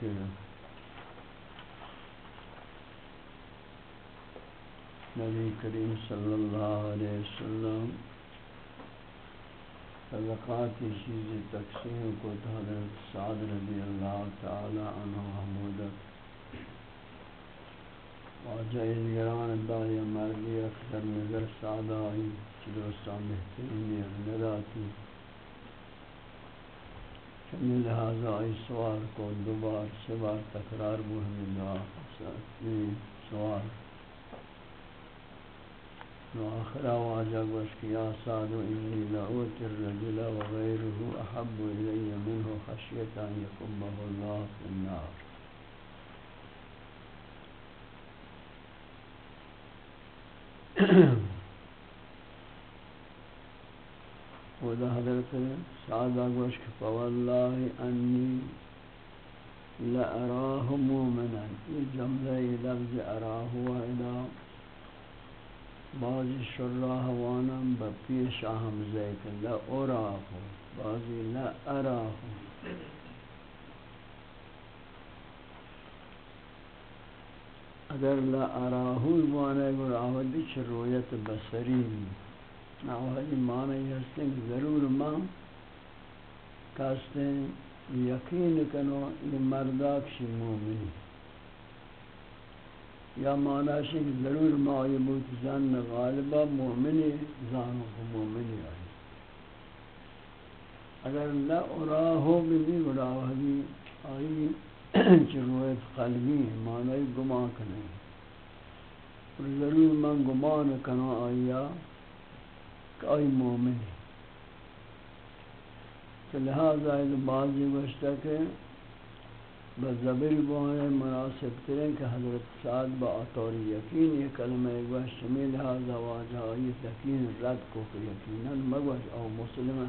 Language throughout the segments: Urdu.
شمار شکوت کے نبی کریم صلی اللہ علیہ وسلم صدقات چیز تقسیم کو حضرت سعد رضی اللہ تعالی عنہ حمودت واجہ گران دائی مردی اکثر نظر سعدہ آئی دوستان بہترین نداتی چمی لہذا ای سوال کو دوبار سے بار تکرار بو ہمیں دعا سوال نو آخرہ واجہ گوش کہ یا سادو انی لعوت الرجل وغیره احب الی منه خشیتا یقبه اللہ فی النار Mm-hmm. خدا حضرت سعد سعادہ گوشک فواللہ انی لأراہ مومنا۔ یہ جملہ لفظ اراہ و ادا۔ بعضی شراح وانم بپیش اہم زیت لأراہ بعضی لأراہ اگر لأراہ وانا گوڑ آہدی چھ رویت بسری ناوہی معنی ہستے کہ ضرور ماں کہستے یقین کنو یہ مرداک شی مومنی یا معنی ہے کہ ضرور ماں یہ بہت زن غالبہ مومنی زانو کو مومنی آئی اگر لا اراہو بھی گراہی آئی چرویت قلبی معنی گمان کنے اور ضرور من گمان کنو آئیا کہ آئی مومن۔ ہے تو لہذا ہے بعضی گوشتا کہ بزبر بہنے مناسب کریں کہ حضرت سعد با اطور یقین، یہ کلمہ گوشت میں لہذا واجہ آئی تقین رد کو کہ یقینا مگوش او مسلم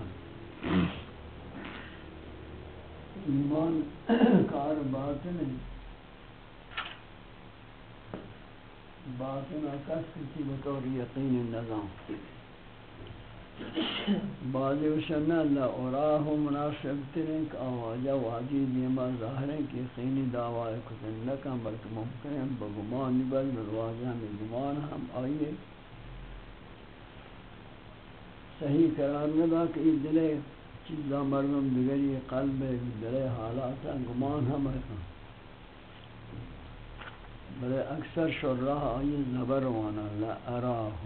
ایمان کار باطن ہے۔ باطن اکس کسی بطور یقین نظام۔ بعضی وشن اللہ اوراہ مناسب ترین کہ آواجہ واجی دیما ظاہر ہے کہ خینی دعوی کتن لکن بلکہ ممکن ہے بگمان بل بالواجہ میں گمان ہم آئیے۔ صحیح قرار ندا کہ یہ دلے چیزا مردم دیگری قلب دلے حالاتا گمان ہم ہے بلے اکثر شراح آئی زبر وانا، لا اراہ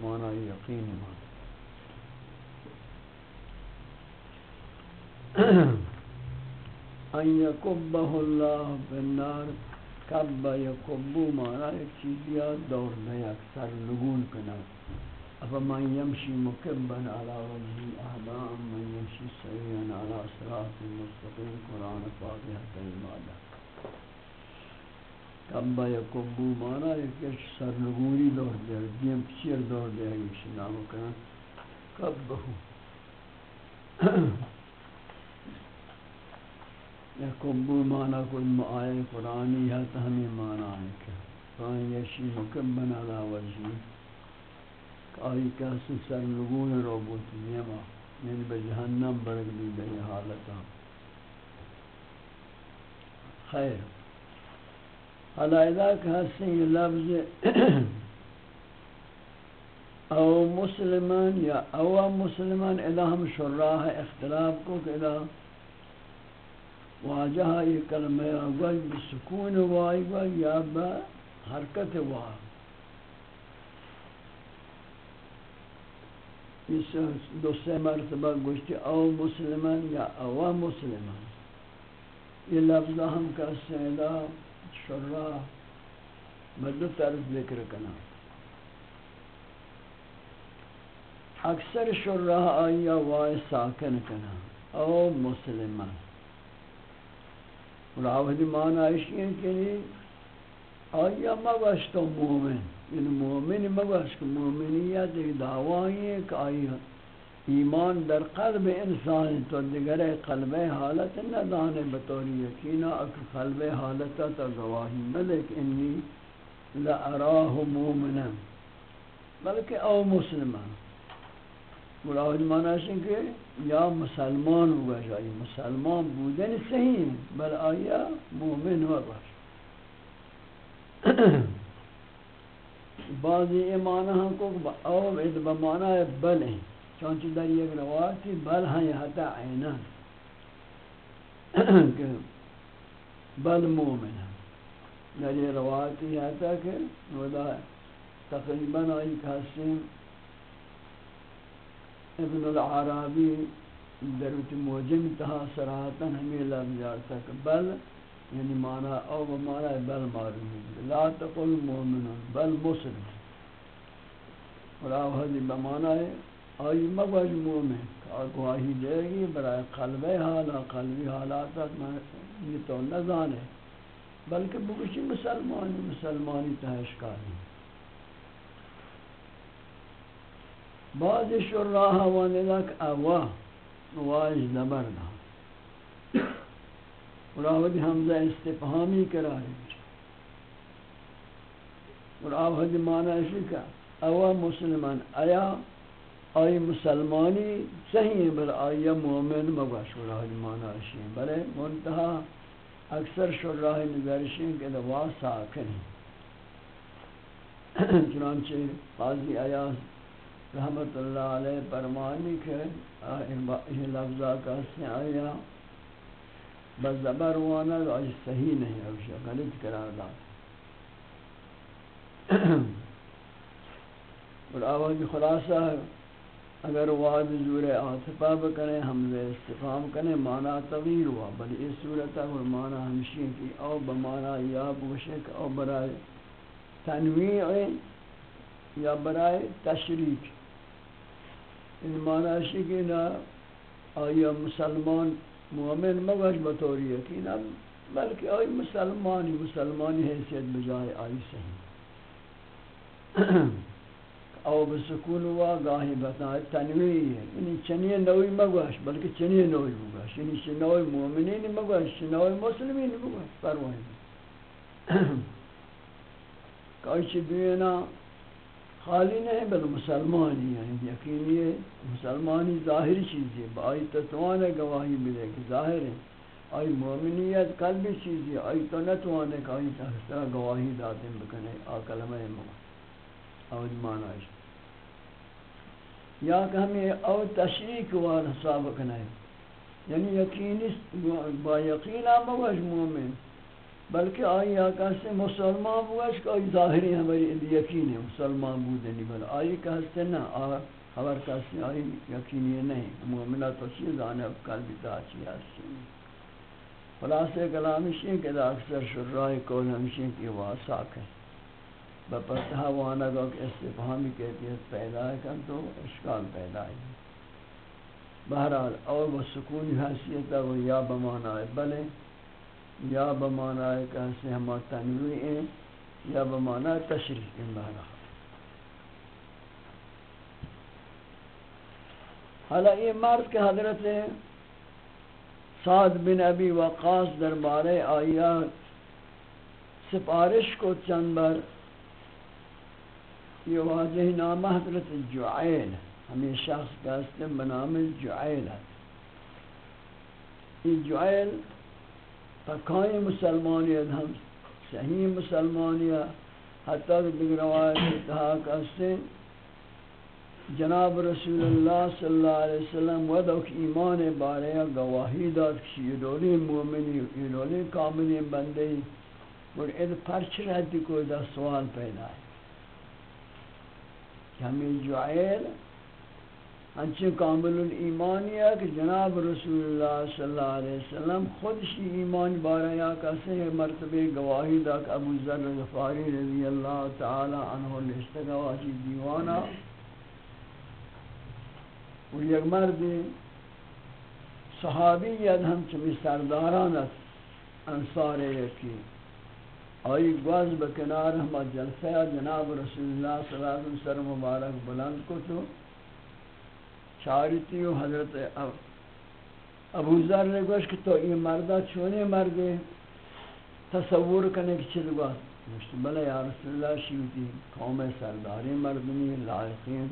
مانا یقین مانا ان یکبہ اللہ بالنار کب یکبو مانا ایک چیز یا دور دے اکثر لگون کنا افا من یمشی مکبن علا وجہی احباء من یمشی سویان علا صراط مستقیم قرآن فاتحہ کلمادہ کب یکبو مانا ایک سر لگونی دور دے دیم پچیر دور دے ایک شنام کنا کب بہو یا کبو مانا کوئی معای قرآنی ہے تو ہمیں مانا ہے کہ قرآن یشی مکبن علا وجی آئی کسی سر لگون روبوت نیما یعنی بجہنم برگ بھی بئی حالتا۔ خیر۔ حالا اذا کہ ہستے لفظ او مسلمان یا او مسلمان اذا ہم شراح اختلاف کو کہ اذا واجہ یہ کلمہ اول بسکون وائی وائی یا با حرکت وائی. اس دو سے مرتبہ گوشتی او مسلمان یا او مسلمان. یہ لفظ ہم کا سیدہ شرہ بدو طرف ذکر کنا اکثر شرہ آیا وائے ساکن کنا او مسلمان۔ اور معنی عشقی ہیں کہ آیا مگوش تو مومن یعنی مومن مگوش کہ مومنیت ایک دعوائی ہے کہ آیا ایمان در قلب انسان تو دیگر قلب حالت ندانے بطوری یقینا اک قلب حالت تا گواہی ملک انی لأراہ مومنا، بلکہ او مسلمان۔ مراحج معنی ہے کہ یا مسلمان ہوگا جائی مسلمان بودن صحیح بل آیا مومن ہوا ہوگا بعضی ایمانہ ہاں ہم کو او بید بمعنی بل ہیں چونچہ در یک روایتی بل ہیں حتی عینان کہ بل مومن ہیں در یہ روایتی حتی کہ ودا تقریباً آئی کہستیں ابن العرابی دروت موجم تہا سراحتا ہمیں لفظ جارتا کہ بل یعنی معنی او بمعنی بل معلوم لا تقل مومن، بل مسلم۔ اور آو آوہدی بمعنی آئی مگوج مومن گواہی دے گی برای قلب حالا قلبی حالاتت یہ تو نزانے بلکہ بکشی مسلمانی مسلمانی تہشکاری۔ بعض شراح وانلک اوا واج زبر دا. اور حمزہ استفہامی کراری اور آوہد معنی اسی کا اوا مسلمان، آیا آئی مسلمانی صحیح بل آیا مومن مگوش اور معنی اسی بلے منتہا اکثر شراح نگرشیں کہ دوا ساکن چنانچہ قاضی آیاز رحمت اللہ علیہ فرمانی کہ یہ لفظہ کا سے آیا بزبر وانا آج صحیح نہیں ہے غلط قرار داد اور آواز خلاصہ اگر وعد زور آتفا بکنے، حمزہ استفام کنے، معنی تغییر ہوا بلی اس صورت اور معنی ہمشی کی او بمعنی یا بوشک، او برائے تنویع یا برائے تشریک ان معنی کہ نا آیا مسلمان مومن مگش بطوری یقینا، بلکہ آئی مسلمانی مسلمانی حیثیت بجائے آئی صحیح۔ او بسکون ہوا، گاہی بتائے تنویی ہے یعنی چنی نوی مگوش بلکہ چنی نوی مگوش یعنی چنوی مومنین مگوش چنوی مسلمین مگوش پروائی کہ چی دوینا خالی نہیں بل مسلمانی یعنی یقینی ہے، مسلمانی ظاہری چیز ہے۔ بائی تتوان گواہی ملے کہ ظاہر ہے آئی مومنیت قلبی چیز ہے۔ آئی تو نتوانے کہ آئی تحصیل گواہی دادیں بکنے آ کلمہ مولا آج مانا ہے۔ یا کہ ہمیں او تشریک وال حساب کنے یعنی یقینی با یقینا موج مومن۔ بلکہ آئی آقا مسلمان بوش کہ آئی ظاہری ہماری یقین ہے مسلمان بودنی بل آئی کہتے نا خبر کہتے آئی یقینی نہیں، مومنہ تو چیز آنے قلبی تا چی آسی خلاصے کلامی شیئے کہ اکثر شرائی کول ہمشین کی واساک ہے بپتہ وانا گو کہ استفہامی کہتیت پیدا ہے کن تو اشکال پیدا ہے۔ بہرحال اور وہ سکونی حیثیت ہے، وہ یا بمانا ہے، بلے یا بمانا ہے کہ سے ہم تنوی ہیں، یا بمانا تشریح ان بہرا حالا یہ مرد کے حضرت سعد بن ابی وقاص دربارے آیا سفارش کو چند بر یہ واضح نام حضرت جعیل ہمیں شخص کا اسم بنام جعیل ہے۔ یہ جعیل پکای مسلمانیت ہم صحیح مسلمانیت حتی کہ دیگر روایت اتحاق اسے جناب رسول اللہ صلی اللہ علیہ وسلم ودوک ایمان بارے گواہی داد کشی یہ دولی مومنی، یہ دولی کاملی بندی اور اید پرچ رہتی کوئی دا سوال پیدا ہے۔ یعنی کہ ہمیں جعیل ہنچے کامل الایمانی ہے کہ جناب رسول اللہ صلی اللہ علیہ وسلم خود شی ایمان بارا یا کسے مرتبہ گواہی دا کہ ابو ذر غفاری رضی اللہ تعالی عنہ نشتگا واجی دیوانا و یک مرد صحابی ید ہم چمی سرداران انصار یکی آئی گواز بکنار ہم جلسہ جناب رسول اللہ صلی اللہ علیہ وسلم مبارک بلند کو تو چارتی و حضرت ابو ذر نے گوش کہ تو یہ مردہ چونے مردے تصور کرنے کی چل گا مشت بلے یا رسول اللہ شیوتی، قوم سرداری مردمی لائقین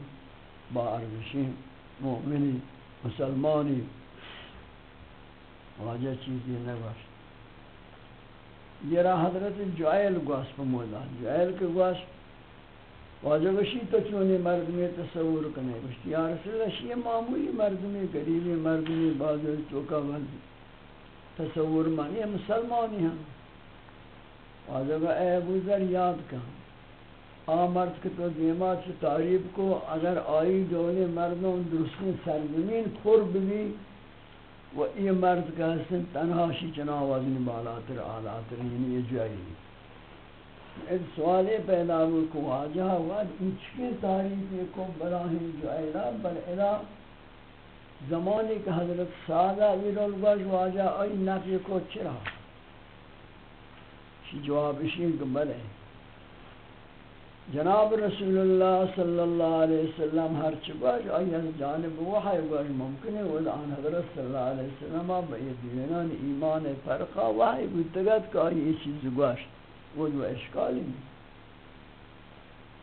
با ارگشین مؤمنی مسلمانی واجہ چیزی نگوش یہ رہا حضرت جوائل گوش پا مولا۔ جوائل کے گوش واجہ وشی تو چونی مرد میں تصور کنے وشتی یا رسول اللہ شی معمولی مرد میں قریبی مرد میں چوکا بند تصور من یہ مسلمانی ہیں واجہ کہ اے ابو ذر یاد کن۔ آ مرد کے تو دیمات سے تعریب کو، اگر آئی دولے مردوں درستی سرزمین قرب بھی و یہ مرد کا حسن تنہا شی چناو وزنی بالاتر آلاتر یعنی یہ جائی ایک سوال پیدا ہوا کو واجہ ہوا اچھے تاریخ کو براہم جو ایلا بل ایلا زمانے کا حضرت سادہ ویرول گوش واجہ ای نفی کو چرا۔ شی جواب اشین کہ بلے جناب رسول اللہ صلی اللہ علیہ وسلم ہر چگوش آئی از جانب وحی گوش ممکن ہے ولعن حضرت صلی اللہ علیہ وسلم بئی دینان ایمان فرقہ وحی گوشتگت کہ آئی یہ چیز گوشت۔ وہ جو اشکالی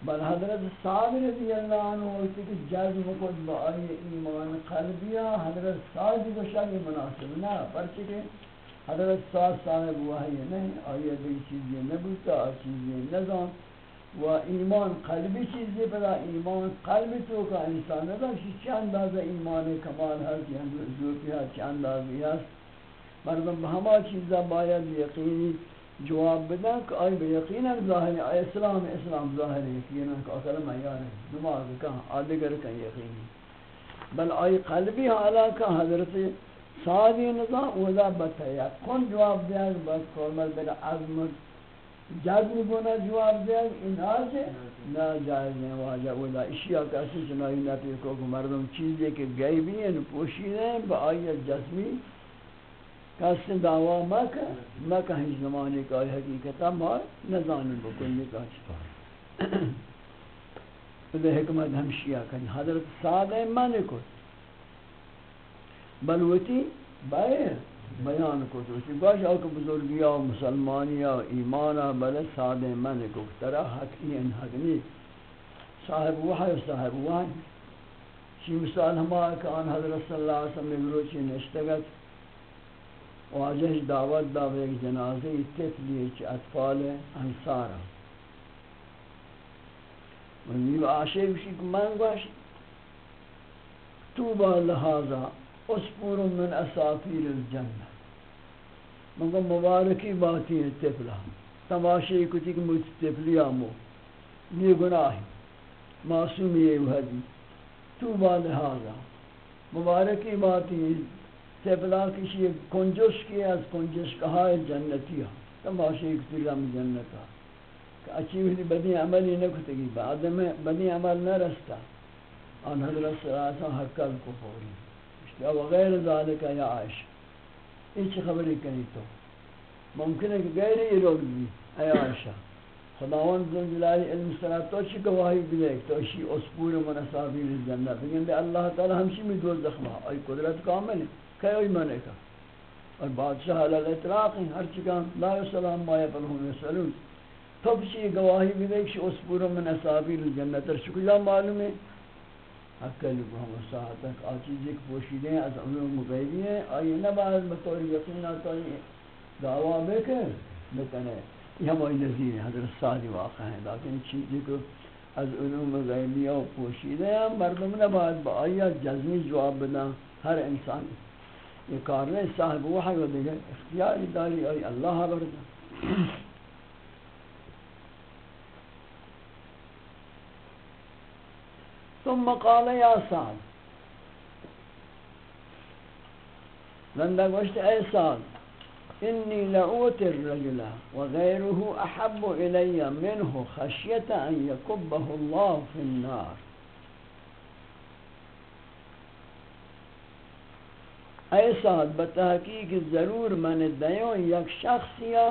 بل حضرت سعد رضی اللہ عنہ ہوتی کہ جذب خود با آئی ایمان قلبیہ حضرت سعد کو شاید مناسب نہ پرچہ کہ حضرت سعد صاحب وحی نہیں آئی دی چیزیں نبوتا چیزیں نظام و ایمان قلبی چیزی پدا ایمان قلبی تو کا انسان نظام شی چند اندازہ ایمان کمال ہے کہ ہم زوپی ہے چند اندازہ ہے مردم ہما چیزا باید یقینی جواب بدن کہ آئی بے یقینا ظاہر ہے اسلام اسلام ظاہر ہے، یقینا کہ اصل معیار نماز کہاں؟ آدگر کا یقینی بل آئی قلبی حالا کا حضرت سادی نظام ودا بتایا کون جواب دیا بس کورمل بلا عظم جذب بنا جواب دیا ان آج نا جائز نہیں، واجہ ودا اشیاء کسی چنائی نفی کو مردم چیزیں کہ غیبی ہیں پوشیدہ ہیں با آئی جسمی کسی دعوا مکہ مکہ ہی زمانے کا حقیقتا مار نظانی بکنی کا چکا تو حکمت ہمشیہ کنی حضرت سادہ مانے کو۔ بلوتی بائے بیان کو تو اسی باش آکا بزرگیا و مسلمانیا و ایمانا بلے سادہ مانے کو۔ ترا حقی ان حقنی صاحب وحی و صاحب وحی۔ شی مثال ہمارا کہ آن حضرت صلی اللہ علیہ وسلم روچی نشتگت۔ واجہ دعوت دا ایک جنازے طفلی چ اطفال انصار من یو عاشق شی من گوش توبا لهذا اسپور من اساطیر الجنہ مگر مبارکی باتی ہے طفلہ تماشے کتی کہ مجھ طفلی آمو نی گناہ معصوم یہ وحدی توبا لهذا مبارکی باتی تبلا کسی کنجش کی از کنجش کہا جنتی ہا تماشی ایک تیرم جنتا کہ اچھی ہوئی بدی عملی نکتے گی بعد میں بدی عمل نہ رستا ان حضرت صلی اللہ علیہ وسلم حقل کو پوری اشتیا وغیر ذالک یا عائش ایچ خبری کنی تو ممکن ہے کہ غیر یہ لوگ بھی اے عائشہ خداوند ذوالجلال علم صلاح تو چی گواہی بلے تو شی اسپور منصابی جنت لیکن اللہ تعالی ہمشی میں دو زخمہ ای قدرت کامل ہے کئی منے کا اور بادشاہ علی الاطلاق ہیں، ہر چکان لا سلام ما یفلہم یسلون تب چی گواہی بھی دیکھ اس پورا من اصابیر الجنت شکلہ معلوم ہے؟ حقل کو ہم ساعت تک آچیز ایک پوشیدے ہیں از علوم غیبی ہیں۔ آئی نباید بطور یقین آتا ہے۔ دعویٰ بے بکر بکنے یہ ہماری نظیر ہیں حضرت صادی واقع ہیں۔ لیکن چیزی کو از علوم غیبی و پوشیدے ہیں، مردم نباید با آیا جزمی جواب بنا ہر انسان۔ کارنے صاحب وحی و دیگر اختیاری داری آئی اللہ بردا۔ ثم قال یا سعد لندہ گوشت اے سعد انی لعوت الرجل وغیره احب علی منه خشیت ان یکبه الله فی النار۔ اے سعد بتحقیق ضرور من دیوں یک شخصیا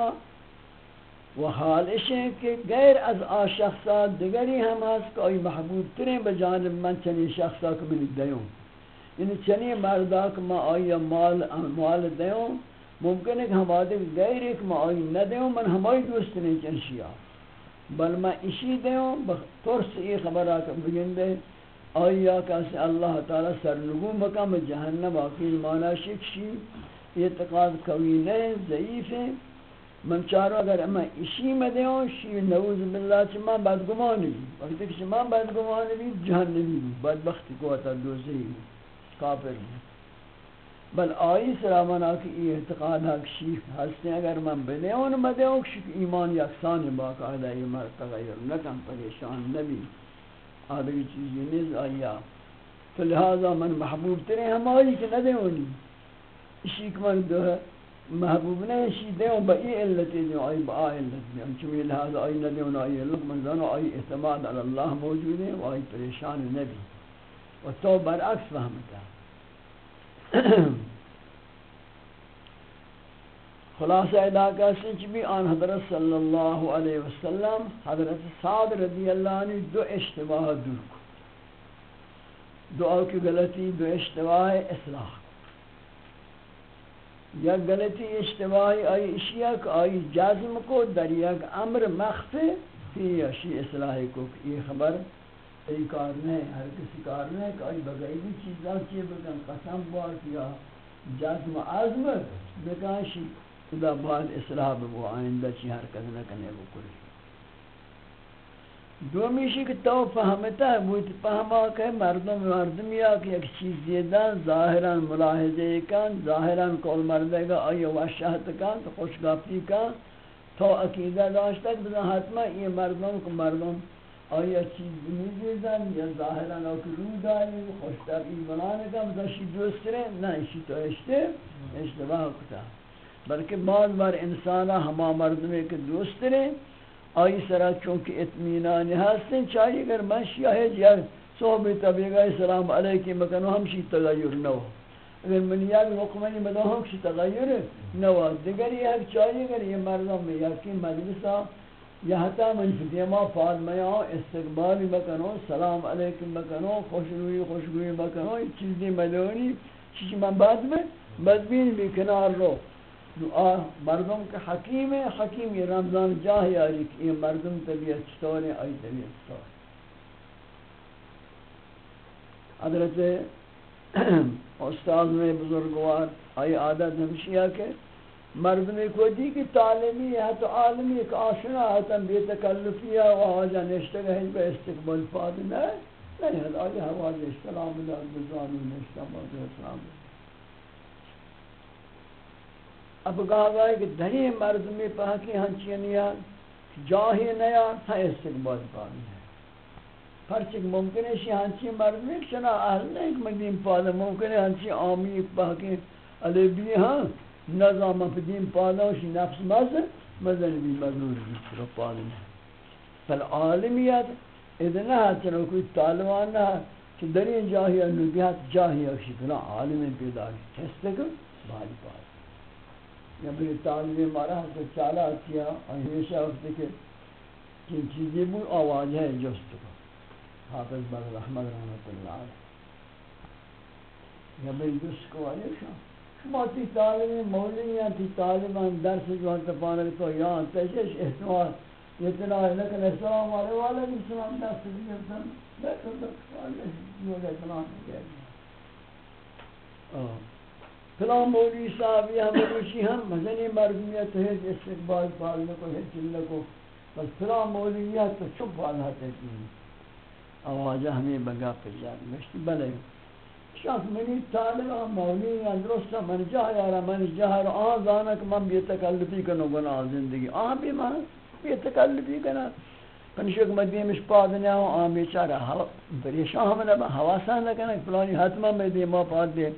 و حالش ہے کہ غیر از آ شخصات دیگری ہم ہست کوئی محبوب ترین بجانب من چنی شخصا کو من دیوں یعنی چنی مردا کہ ما آئی مال مال دیوں ممکن ہے کہ ہم آدھے غیر ایک ما آئی نہ دیوں من ہمائی دوست نہیں چنشیا بل میں اسی دیوں ترس یہ خبر آکا بگن دے آیا کسی اللہ تعالی سرنگو مکم جہنم آقیل مانا شکشی اعتقاد قوی نہیں، ضعیف ہے من چارو اگر اما اسی میں دیوں شی نعوذ باللہ چی من بدگمانی بھی۔ وقتی کہ من بدگمانی بھی جہنمی بھی۔ بدبختی کو اتا دوزی بھی، کافر بھی۔ بل آئی سرامنا کی یہ اعتقاد حق شیف ہستے اگر من بدیوں نمہ دیوں شک ایمان یکسان باقاعدہ یہ مرد تغیر نکم پریشان نبی۔ آدھگی چیزی نیز آیا۔ تو لہذا من محبوب ترے ہم آئی کہ نہ دیوں نی اسی کمن دو ہے، محبوب نہیں، اسی دیوں با ای علتی دیوں آئی با آئی علت دیوں چمی لہذا آئی نہ دیوں آئی علت من زنو آئی اعتماد علی اللہ موجود ہے و آئی پریشان نبی۔ و تو برعکس فهمتا خلاصہ علاقہ سنچ بھی آن حضرت صلی اللہ علیہ وسلم حضرت سعد رضی اللہ عنہ دو اشتباہ دور کو۔ دعا کی غلطی، دو اشتباہ اصلاح۔ یا غلطی اشتباہی آئی اشیاء کو، آئی جازم کو، در یک امر مخفی فی اشی اصلاحی کو۔ یہ خبر ای کار نہیں ہر کسی کار نہیں کہ آئی بغیری چیزاں چیئے بکن قسم بار کیا۔ جازم عظم بکاشی۔ خدا بعد اصلاح بگو، آئندہ چی حرکت نہ کرنے بکلی دومیشی کہ تو فہمتا ہے وہ فہما کہ مردم مردمیا کہ ایک چیز زیدہ ظاہراً ملاحظے کن ظاہراً کول مردے گا آئی وشہت کن تو خوشگاپی کن تو عقیدہ داشتا کہ بزن حتما یہ مردم کو مردم آیا چیز نہیں زیدن یا ظاہراً اوکی رو داری خوشتر ایمانان کن بزن شی دوست رہے نا اسی تو اشتے اشتباہ کتا۔ بلکہ بعض بار انسانا ہما مردمے کے دوست رہے آئی سرا چونکہ اطمینان ہستیں چاہیے اگر من شیعہ ہے یا صحبی طبیقہ سلام علیکی مکنو ہمشی تغیر نو اگر من یک حکمنی مدو ہمشی تغیر نو دیگر یہ حق چاہیے اگر یہ مردم میں یکی مجلسا یا حتی من فدیما فالمیاں استقبالی مکنو سلام علیکم مکنو خوشنوی خوشگوی مکنو چیزی ملونی چیزی من بعد میں بدبین بھی کنار رو۔ دعا مردم کے حکیم ہے، حکیم یہ رمضان جاہ یاری کہ یہ مردم طبیعت چطور ہے؟ آئی طبیعت چطور حضرت استاذ میں بزرگوار، آئی عادت ہمشیہ کے مردمی کو دی کہ تعلیمی ہے تو عالمی ایک آشنا ہے تم بے تکلفیہ و آجا نشتگہ ہے بے استقبال فادنہ نہیں ہے آئی حوالی اشترام اللہ بزانی نشتہ بازی اسلام۔ اللہ اب کہا کہ دھنی مرد مردمی پاکی ہنچینیا جاہی نیا، تھا استقبال پانی ہے۔ پرچک ممکن ہے کہ ہنچی مردمی چنا اہل نہیں کہ مدین پادا ممکن ہے ہنچی آمی پاکی علی بھی ہاں نظام پدین پادا شی نفس مزر مزر بھی مزر بھی چرا پادا ہے۔ فل عالمیت ادنا ہے، چنو کوئی طالبان نہ کہ در این جاہی، انوگیت جاہی اکشی فلا عالم پیدا ہے۔ چستے کو بھالی پادا یا بھی تعلیم مارا تو چالا کیا، ہمیشہ وقت کہ جن چیزیں بھی آواز ہے جست کو حافظ بر رحمت رحمت اللہ علیہ۔ یا بھی جست کو آئے شاہ۔ شما تی تعلیم مولی یا تی تعلیم درس جو ہم تپانے تو یا تشش احتمال اتنا ہے لیکن السلام علیہ وآلہ السلام، درس بھی کرتا لیکن درس علیہ جو اتنا ہے فلان مولی صاحب، یا مروشی ہم مزنی مردمیت ہے استقبال پالنے کو ہے چلنے کو بس فلان مولیت تو چپ والا تھے جی۔ آوازہ ہمیں بگا پر جانے مشتی بلے۔ شخص منی طالب، مولی درست، من جا یارا من جا یارا آن زانا کہ من بے تکلفی کنو گناہ زندگی۔ آن بھی من بے تکلفی کنا پنشک مدیمش پادنے ہوں آن بیچارہ پریشان ہم نبا حواسان لکنا فلانی حتما میں دیما پاد دے۔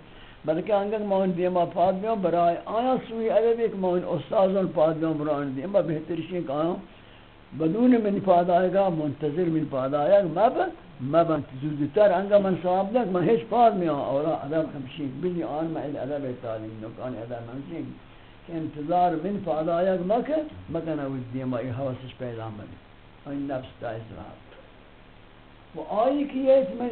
بلکہ انگک مون دیما پاد بیوں برای آیا سوی ادب ایک مون استازان پاد بیوں برای دیما بہترشی کہاں بدون من پاد آئے گا منتظر من پاد آئے گا مب مب زودتر انگا من صاحب دک من ہیچ پاد میاں اورا ادب ہمشی بلی آن میں ادب تعلیم نکان ادب ہمشی کہ انتظار من پاد آئے گا مکہ مکہ نوید دیما ای حواسش پیدا ملی این نفس تا اسرات و آئی کی ہے اس میں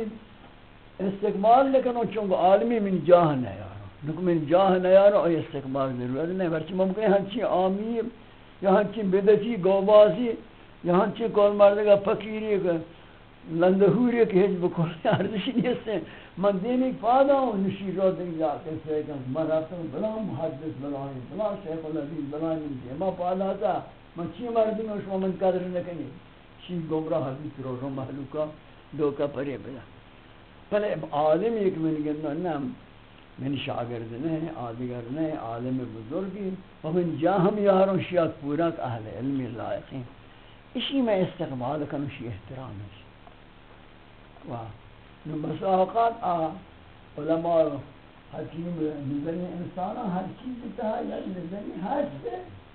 استقبال لیکن چونکہ عالمی من جاہ نیارو لیکن من جاہ نیارو ای استقبال ضرورت نہیں برچہ ممکن ہے ہنچی آمیر یا ہنچی بدتی گوبازی یا ہنچی کول مردگا فقیری، لندہوری کہ ہیچ بکل ارزشی نیستے من دینی فادا ہوں، نشی رو دن جاتے سے کہ من رفتم بلا محدث بلائی بلا شیخ العزیز بلائی من دیما فادا تھا۔ من چی مردی میں شما من قدر نکنی چی گمراہ حدیث رو رو محلوکا، دو کا پرے بلا۔ پہلے عالم ایک من گندو نام من شاگرد نہیں آدگر نہیں عالم بزرگی و من جاہم یاروں شیعت پورا اہل علمی لائقین اسی میں استقبال کنو شی احترام ہے و بس اوقات آ علماء حکیم نظری انسانا ہر چیز تا یا نظری ہست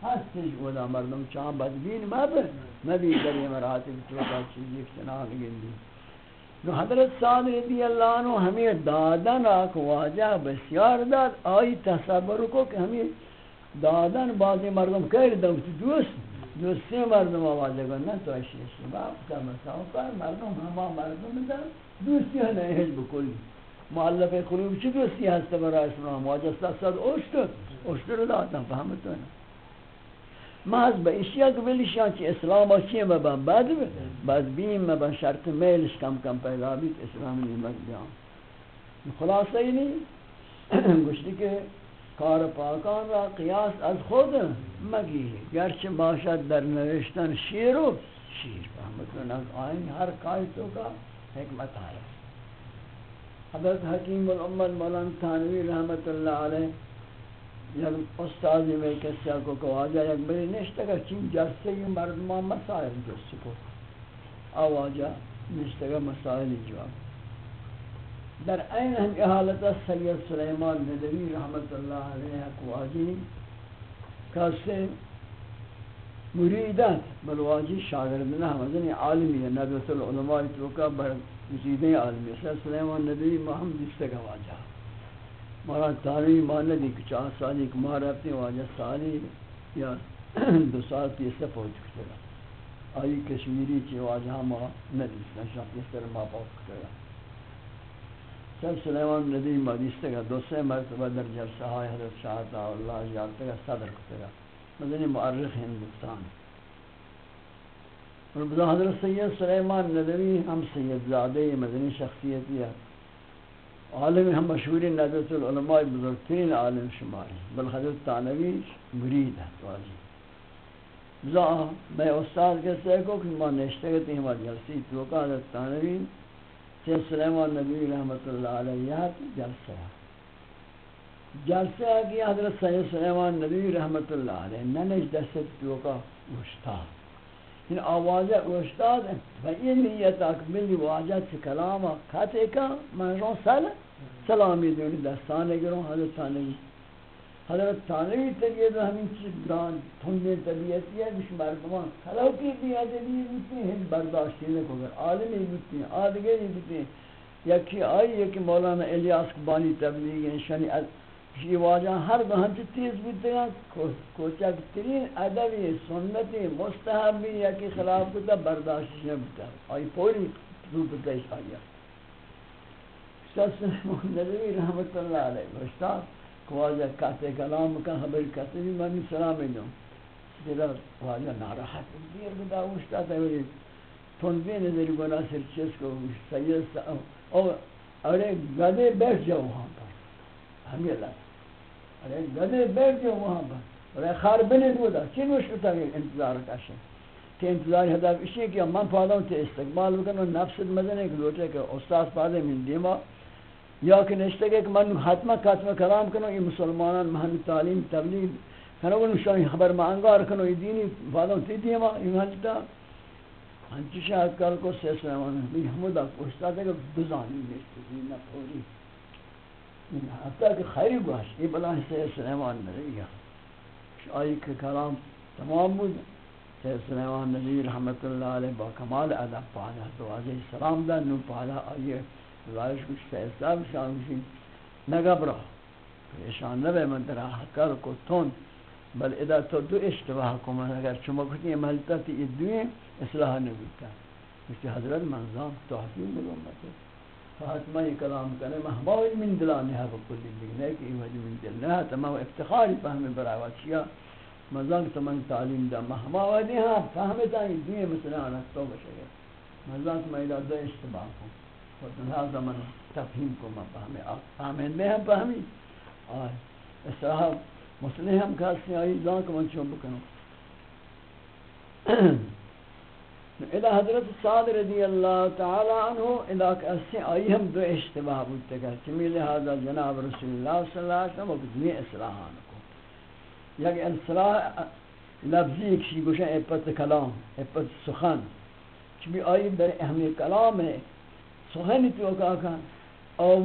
ہستش ودا مردم چاہاں بدبین مب مبی در مراتب چوکا چیزی افتنان گندی نو حضرت سعد رضی اللہ عنہ ہمیں دادن آکھ واجہ بسیار داد، آئی تصبر کو کہ ہمیں دادن بعضی مردم کہر دوست دوست دوستی مردم آوازے گا نا تو اشی اشی باپ کا مساو کر مردم ہما مردم دا دوستی ہے نہیں ہے بکلی معلق قلوب، چی دوستی ہستا برای اسلام واجہ سد اوشت اوشت رو داتا فهمتو ہے محض به اشیا که ولیشان چی؟ اسلام ها چیه مبن بد بد بیم مبن شرط میلش کم کم پیدا بیت اسلام نیمت بیان خلاصه اینی، گوشتی که کار پاکان را قیاس از خود مگی گرچه باشد در نوشتن شیر و شیر. فهمتون از آئین هر کاری تو کا حکمت ہے حضرت حکیم الامت مولانا تانوی رحمت اللہ علیہ یعنی یک استادی میں کسی کو کو آجا یک بری نشتا گا چین جرسی مردمان مسائل جرسی کو۔ آواجا نشتا گا مسائل جواب۔ در این ہم احالت سید سلیمان ندوی رحمت اللہ علیہ کو آجی کسی مریدت بلواجی شاگردنا ہمزنی یعنی عالمی ہے نبیت العلماء توکا بر مجیدیں عالمی سید سلیمان ندوی محمد نشتا گا واجہ۔ مارا تعلیم مانا دی کچھ آن سالی کمار اپنی واجہ سالی یا دو سال تیسے پہنچ کتے گا آئی کشمیری چی واجہ ہم ندیس نشا پیسر ما پہنچ کتے گا سب سلیمان ندی مدیستے گا، دو سے مرتبہ در جلسہ آئی حضرت شاہتا اللہ جارتے گا صدر کتے گا مدنی معرخ ہندوستان۔ اور حضرت سید سلیمان ندوی ہم سید زادے مدنی شخصیتی ہے عالم ہم مشہوری ندرت العلماء بزرگترین عالم شماری بل حضرت تانوی مرید ہے واجی زا میں استاد کے سے کو کہ میں نشتے گتی ہم جلسی تو کا حضرت تانوی سے سلیمان نبی رحمت اللہ علیہ جلسہ جلسہ کی حضرت سید سلیمان نبی رحمت اللہ علیہ ننش دست تو کا استاد۔ این آواز استاد و این نیت اکملی واجه چه کلام خطه که من رو سل سلامی دونی دستان گروں حضرت تانوی. حضرت تانوی طبیعت ہمیں چیز دان تھنگے طبیعتی ہے کچھ مردمان خلو کی بیادی بودتی ہیں، برداشتی لکو گر عالمی بودتی ہیں آدگری بودتی ہیں. یکی آئی ہے کہ مولانا الیاس بانی تبلیغ ہیں، شنی یہ واجہ ہر بہن سے تیز بودتے ہیں کوچک ترین ادبی سنتی مستحبی یا کی خلاف کتا برداشت نہیں بودتا آئی پوری روپ پیش آیا شخص نبی رحمت اللہ علیہ وشتا واجہ کہتے کلام کا خبر کہتے بھی میں سلام دوں دیدہ واجہ ناراحت دیر بدا وشتا تھا ولی تندی نظر گنا سر چیز کو سید اور ارے گدے بیٹھ جاؤ وہاں پر ہمیں اللہ ارے گدے بیٹھ جو وہاں پر ارے خار بنے دو دا چی مشکل کہ انتظار کاشن کہ انتظار ہدف اسی ہے کہ من پادوں تے استقبال بکن نفس مدنے کہ لوٹے کہ استاد پادے من دیما یا کہ نشتے کہ من حتمہ کاتمہ کلام کنو، یہ مسلمانان مہن تعلیم، تبلیغ کنو گنو شاہی خبر مانگار کنو، یہ دینی پادوں تے دیما یہ حالتا ہنچی شاہد کل کو سیس رحمان بھی حمودہ استاد ہے کہ دزانی نشتے دینا پوری۔ حتی کہ خیری گوش یہ بلا حصہ سلیمان نبی آئی کہ کلام تمام بود۔ سید سلیمان نبی رحمت اللہ علیہ با کمال ادب پالا تو آجی سلام دا نو پالا آئیے۔ لائش کچھ فیصلہ بشان کشی جی۔ نگبرا پریشان نبے من در حکر کو تون بل ادا تو دو اشتباه کو من اگر شما کتی عملتا تی دوی اصلاح نہ نبیتا مجھتی حضرت منظام توحفیم بلو مطلب فاطمہ یہ کلام کرنے محبوب من دلانی ہے بکلی دیکھنے کہ یہ وجہ من دل نہ تمام افتخاری فہم برای مزان تو من تعلیم دا محبوب دی ہاں فہمتا ہے دنیا مثلا آنا تو بشے مزان تو میں دو اشتباہ کو لہذا من تفہیم کو میں فہمی فہمین میں ہم فہمی آئے اصلاح مسلح ہم کہتے ہیں آئی زان کو من چون بکنوں الى حضرت سعد رضی اللہ تعالی عنہ، الى کسی آئی ہم دو اشتباہ بودتے کہ چمی لہذا جناب رسول اللہ صلی اللہ علیہ وسلم وقت میں اصلاحان کو یک اصلاح لفظی ایک شی گوشن اپت کلام اپت سخن. چمی آئی در اہمی کلام ہے سخنی تو کہا او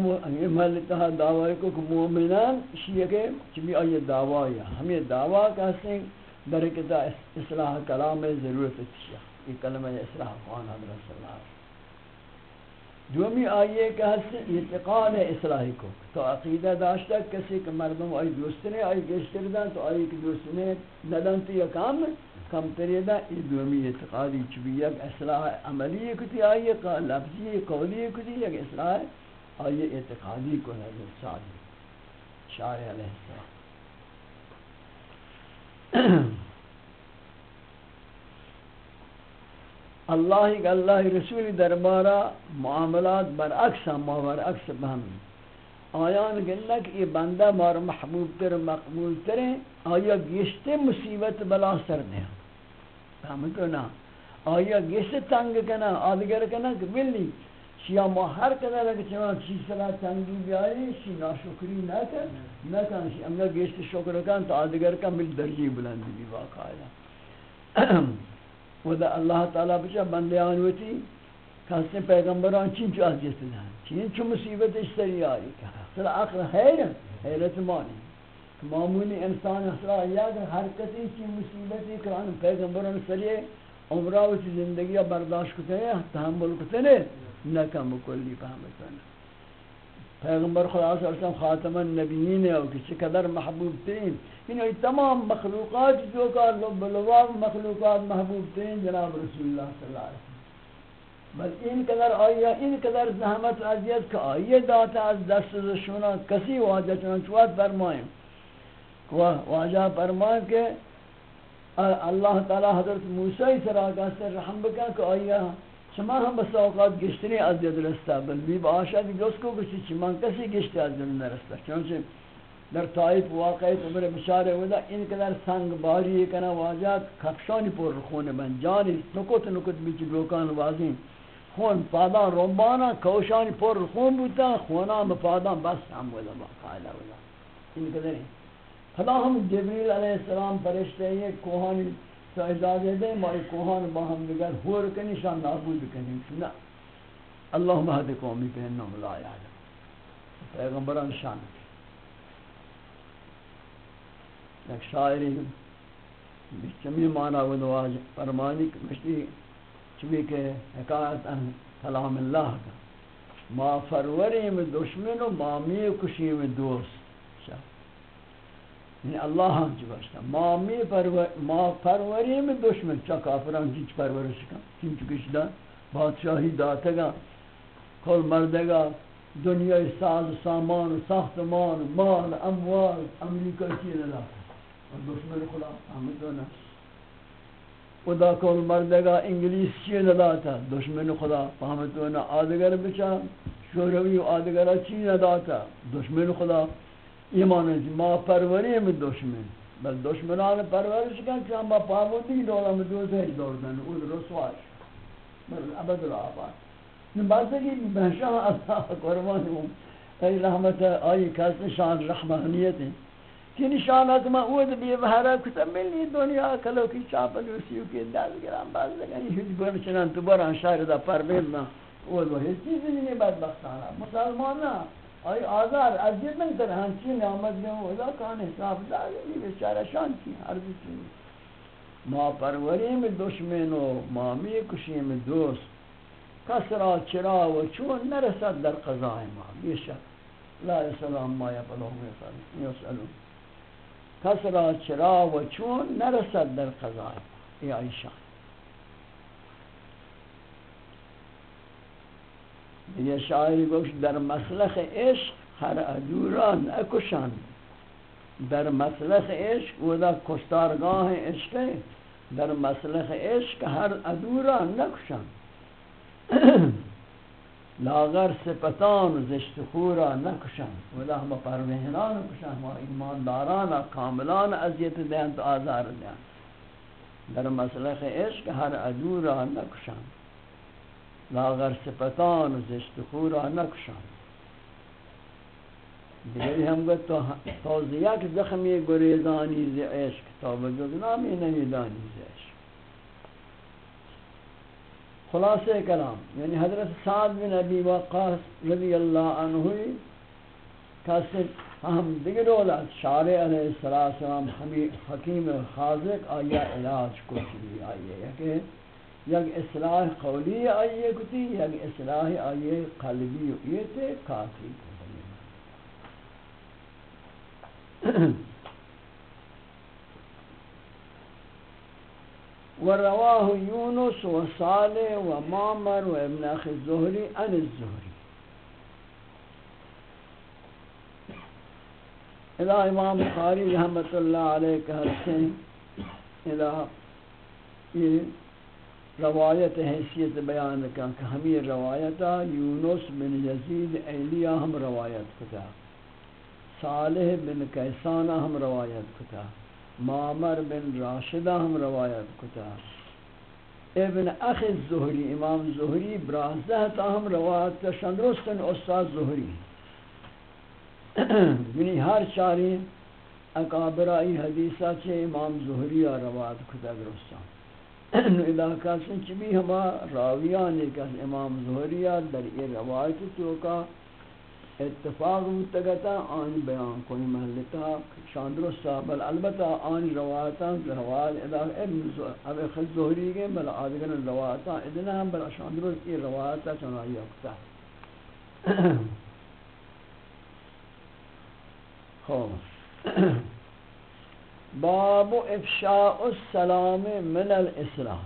ملتہ دعوی کو کہ مومنان شیئے کہ چمی آئی دعوی ہمیں دعوی کہتے ہیں۔ در کتا اصلاح کلام ضرورت ہے یہ کلمہ اصلاح خوان حضرت صلی اللہ علیہ وسلم۔ دومی آئیے کہ حسن اعتقاد اصلاحی کو۔ تو عقیدہ داشتا کسی کہ مردم آئی دوستنے آئی گشتر دن تو آئی کہ دوستنے ندن تو یہ کام ہے۔ کم تری دا دومی اعتقادی چبی یک اصلاح عملی کتی آئی آئیے لفظی قولی کتی، یک اصلاح آئیے اعتقادی کو حضرت سعدی شاعر علیہ السلام. اللہ کہ اللہ رسول دربارہ معاملات برعکس ہم برعکس بہمی آیان گلنا کہ یہ بندہ مار محبوب تر، مقبول تریں آیا گشتے مصیبت بلا سر دیں فهمت کو نا آیا گشتے تنگ کنا آدگر کنا کہ بلی شیا ما ہر کنا لگے چنان چیز سلا تنگی بیائی، شی ناشکری نہ کر نہ کن شی امگا گشت شکر کن تو آدگر کا مل درجی بلندی بھی واقع آیا ودا اللہ تعالی بچا بندیان وتی کاسے پیغمبران چین چو عزیت دن؟ چین چو مصیبت اشتری آئی؟ کہ اصل عقل حیر حیرت مانی۔ معمولی انسان اصلا یاد ہر کسی چین مصیبتی کران پیغمبران سریع عمراوتی زندگی برداشت کتے ہیں تحمل کتے ہیں نکم کلی فهمتانا پیغمبر خدا صلی اللہ علیہ وسلم خاتم النبیین ہے کہ چقدر محبوب ترین. یعنی تمام مخلوقات جو کا لباب مخلوقات محبوب ترین، جناب رسول اللہ صلی اللہ علیہ وسلم. بل این قدر آیا، این قدر زحمت عذیت کہ آئیے داتا از دست دشمنا کسی واجہ چنانچوات فرمائیں واجہ فرمائیں کہ اللہ تعالی حضرت موسیٰ سراغہ سے رحم بکا کہ آئیہ شما هم بس اوقات گشتنی از ید رستا بل بی با آشاد گوست کو گشتی چی کسی گشتی از ید نرستا چونچه در طایف واقعی عمر بشاره ودا این قدر سنگ باری کنا واجات کفشانی پر خون من جانی نکت نکت بیچی لوکان وازین۔ خون پادان رومبانا کوشانی پر خون بودتا خونا مپادان بس هم ودا با قائلہ ودا این قدر این خدا ہم جبریل علیہ السلام پرشتے ہیں کوہانی تو اجازه دے مائی کوہان با ہم دیگر ہور کنی شان نابود کنی نا اللہم حد قومی پہ انہم لا یعلم پیغمبران شان ایک شاعری چمی مانا و دواج فرمانی مشتی چمی کے حکایت ان کلام اللہ کا۔ ما فروریم دشمن و ما می کشیم دوست۔ یعنی اللہ ہم چی باشتا ما می پرور، ما پروری میں دشمن، چا کافران چیچ پرورش کن؟ چین چکش دا بادشاہی داتا گا کل مردگا، دنیا ساز سامان ساختمان مال اموال امریکا چی ندا دشمن خدا احمد و دونا خدا کل مردگا، انگلیس چی نداتا دشمن خدا فهمت دونا آدگر بچا، شوروی و آدگرہ چی نداتا دشمن خدا ایمان از ما پروری می دشمن. بل دشمنان پروری کن که ما پاوندی دولا می دوزه دوردن اون رسواش. بل عبد العباد. نبازه که بحشم الله قرمان اون ای رحمت آیی کسی شان رحمانیتی. که نشانت ما اود بی بهره کتا ملی دنیا کلو کی چاپل رسیو که دل گرم که کنی هیچ گوه چنان تو باران شهر دا پر ما. اود و هیچ چیزی نیه بدبختانا مسلمان نه. آئی آزار، از جد نہیں تر ہنچی ہاں نعمت میں اولا کان حساب دار یہ بیچارہ شان کی عرض کی ما پروری میں دشمن و مامی کشی میں دوست کسرا چرا و چون نرسد در قضاء ما۔ بیشک لا یسلام ما یفلهم یسلون کسرا چرا و چون نرسد در قضاء ما۔ یہ آئی یہ شاعری گوش در مسلخ عشق ہر ادوران اکشن در مسلخ عشق و دا کستارگاہ عشق در مسلخ عشق ہر ادوران نکشن لاغر سپتان زشت خورا نکشن و ہم پروہنان کشن ہم ایمانداران کاملان عذیت دین تو آزار دین در مسلخ عشق ہر ادوران نکشن لاغر سپتان و زشت خورا نکشان. دیگری ہم گو تو توزیہ کہ زخمی گریزانی زی عشق تو بجوز نامی نہیں دانی زی عشق. خلاصہ کلام. یعنی حضرت سعد بن ابی وقاس رضی اللہ عنہ کسی ہم دیگر اولاد شارع علیہ السلام حکیم خازق آیا علاج کو چلی آئیے کہ یک اصلاح قولی آئیے کتی یک یعنی اصلاح آئیے قلبی یہ تے کافی ورواه يونس وصالح ومامر وابن اخي الزهري عن الزهري الى امام بخاری رحمت اللہ علیہ کہتے ہیں الى روایت حیثیت بیان کن کہ ہمیں روایتا یونس بن یزید ایلیا ہم روایت کتا. صالح بن کیسانہ ہم روایت کتا. مامر بن راشدہ ہم روایت کتا. ابن اخ الزہری امام زہری برازہ تا ہم روایت کتا شندرستن استاد زہری. یعنی ہر چاری اکابرائی حدیثہ چھے امام زہری روایت کتا درستان. علاقہ سے چبی ہما راویان ایک از امام زہریہ در یہ روایت تو کا اتفاق متگتا آن بیان کوئی محلتا شان درستا بل البتہ آن روایتا روایت علاقہ ابن خل زہری گئے بل آدگر روایتا ادنا ہم بل شان درست یہ روایتا چنائی اکتا خوب باب افشاء السلام من الاسلام.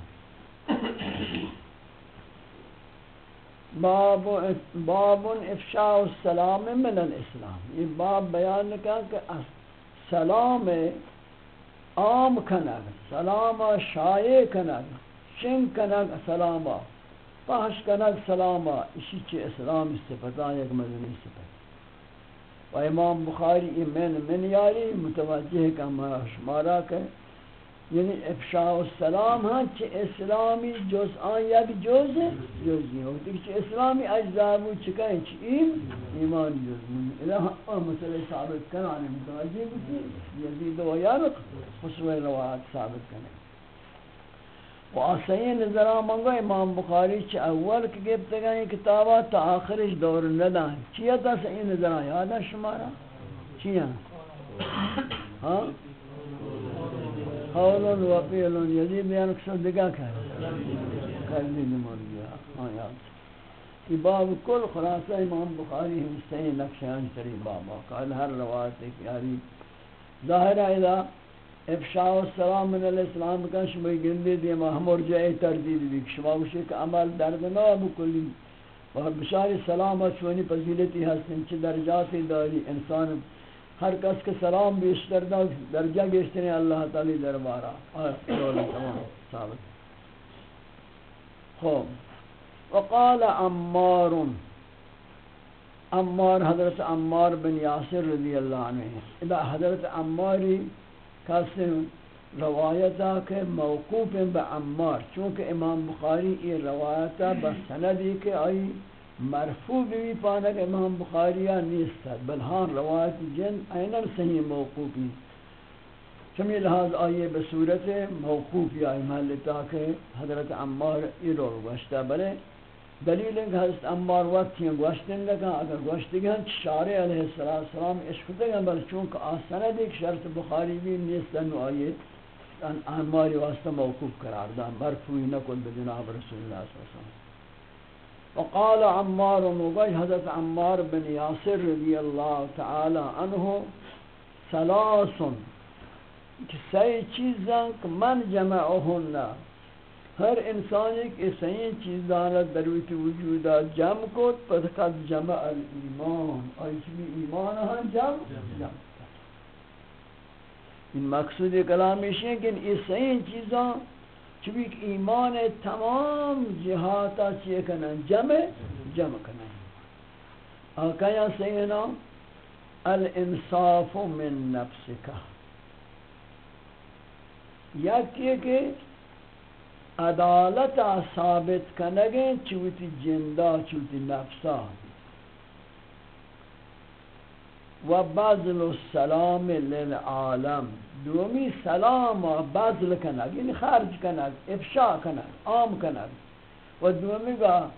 باب باب افشاء السلام من الاسلام. یہ باب بیان کیا کہ سلام عام کنگ سلام شائع کنگ شن کنگ سلام پاش کنگ سلام، اسی چی اسلام استفتان یک مدنی صفت و امام بخاری من من یاری متوجہ کا شمارا کہ یعنی افشاء السلام ہاں چھ اسلامی جز آن یک جز جزی ہوتی۔ کہ اسلامی اجزابو چکائیں چھ ایم، ایمان جز من الہ مسئلہ ثابت کرانے متوجہ بکی یزید و یارق خصوص روایت ثابت کرنے و آسین نظرہ منگو امام بخاری چھ اول کی گفت گئی کتابہ تا آخرش دور ندان چیا تا سین نظرہ یادا شمارا؟ چیا ہاں؟ قول و فعل یزید بیان اکثر دگا کر۔ قلبی نمار گیا ہاں یاد۔ یہ باب کل خلاصہ امام بخاری ہم سین نقشان شریف بابا۔ قال ہر روایت ایک یاری ظاہرہ اذا افشاء السلام من الاسلام کن شما گندی دی ما ہم ارجعی تردید بھی شما گوشی کہ عمل درد نو بکلی. و بشار سلام چونی پذیلتی ہستن چی درجات داری. انسان ہر کس کے سلام بیشتر دا درجہ بیشتر اللہ تعالی دربارہ تمام. ثابت. خوب وقال عمار عمار، حضرت عمار بن یاسر رضی اللہ عنہ. اذا حضرت عماری کسی روایتا کہ موقوف با عمار، چونکہ امام بخاری یہ روایتا بسندی کہ آئی مرفوع بھی پانک امام بخاریہ نیست بل ہاں روایت جن اینر صحیح موقوفی۔ چمی لحاظ آئیے بصورت موقوفی آئی محلتا کہ حضرت عمار یہ رو گشتا بلے دلیل ہے کہ حضرت امار وقت ہیں گوشتن لگا اگر گوشتگی ہیں شارع علیہ السلام عشق دے بل چونکہ آسند ایک شرط بخاری بھی نیستن و آئیت ان احماری واسطہ موقوف قرار دان مرفوعی نکل بجناب رسول اللہ صلی اللہ علیہ وسلم. وقال عمار مغی حضرت عمار بن یاسر رضی اللہ تعالی عنہ سلاسن کہ سی چیزاں کہ من جمعہن ہر انسان ایک ایسی چیز دارد درویت وجودا جمع کو قد جمع الایمان۔ آئیچ بھی ایمان ہاں جمع جمع ان مقصود کلام ہے کہ ایسی چیزاں چوی ایمان تمام جہاتا چیئے کنن جمع جمع کنن آقا یا سینا الانصاف من نفسکا۔ یا کیے کہ عدالت ثابت کنگیں چوتی جندہ چوتی نفسا. و بذل السلام للعالم. دومی سلام و بذل کنگ یعنی خرج کنگ افشا کنگ عام کنگ و دومی گا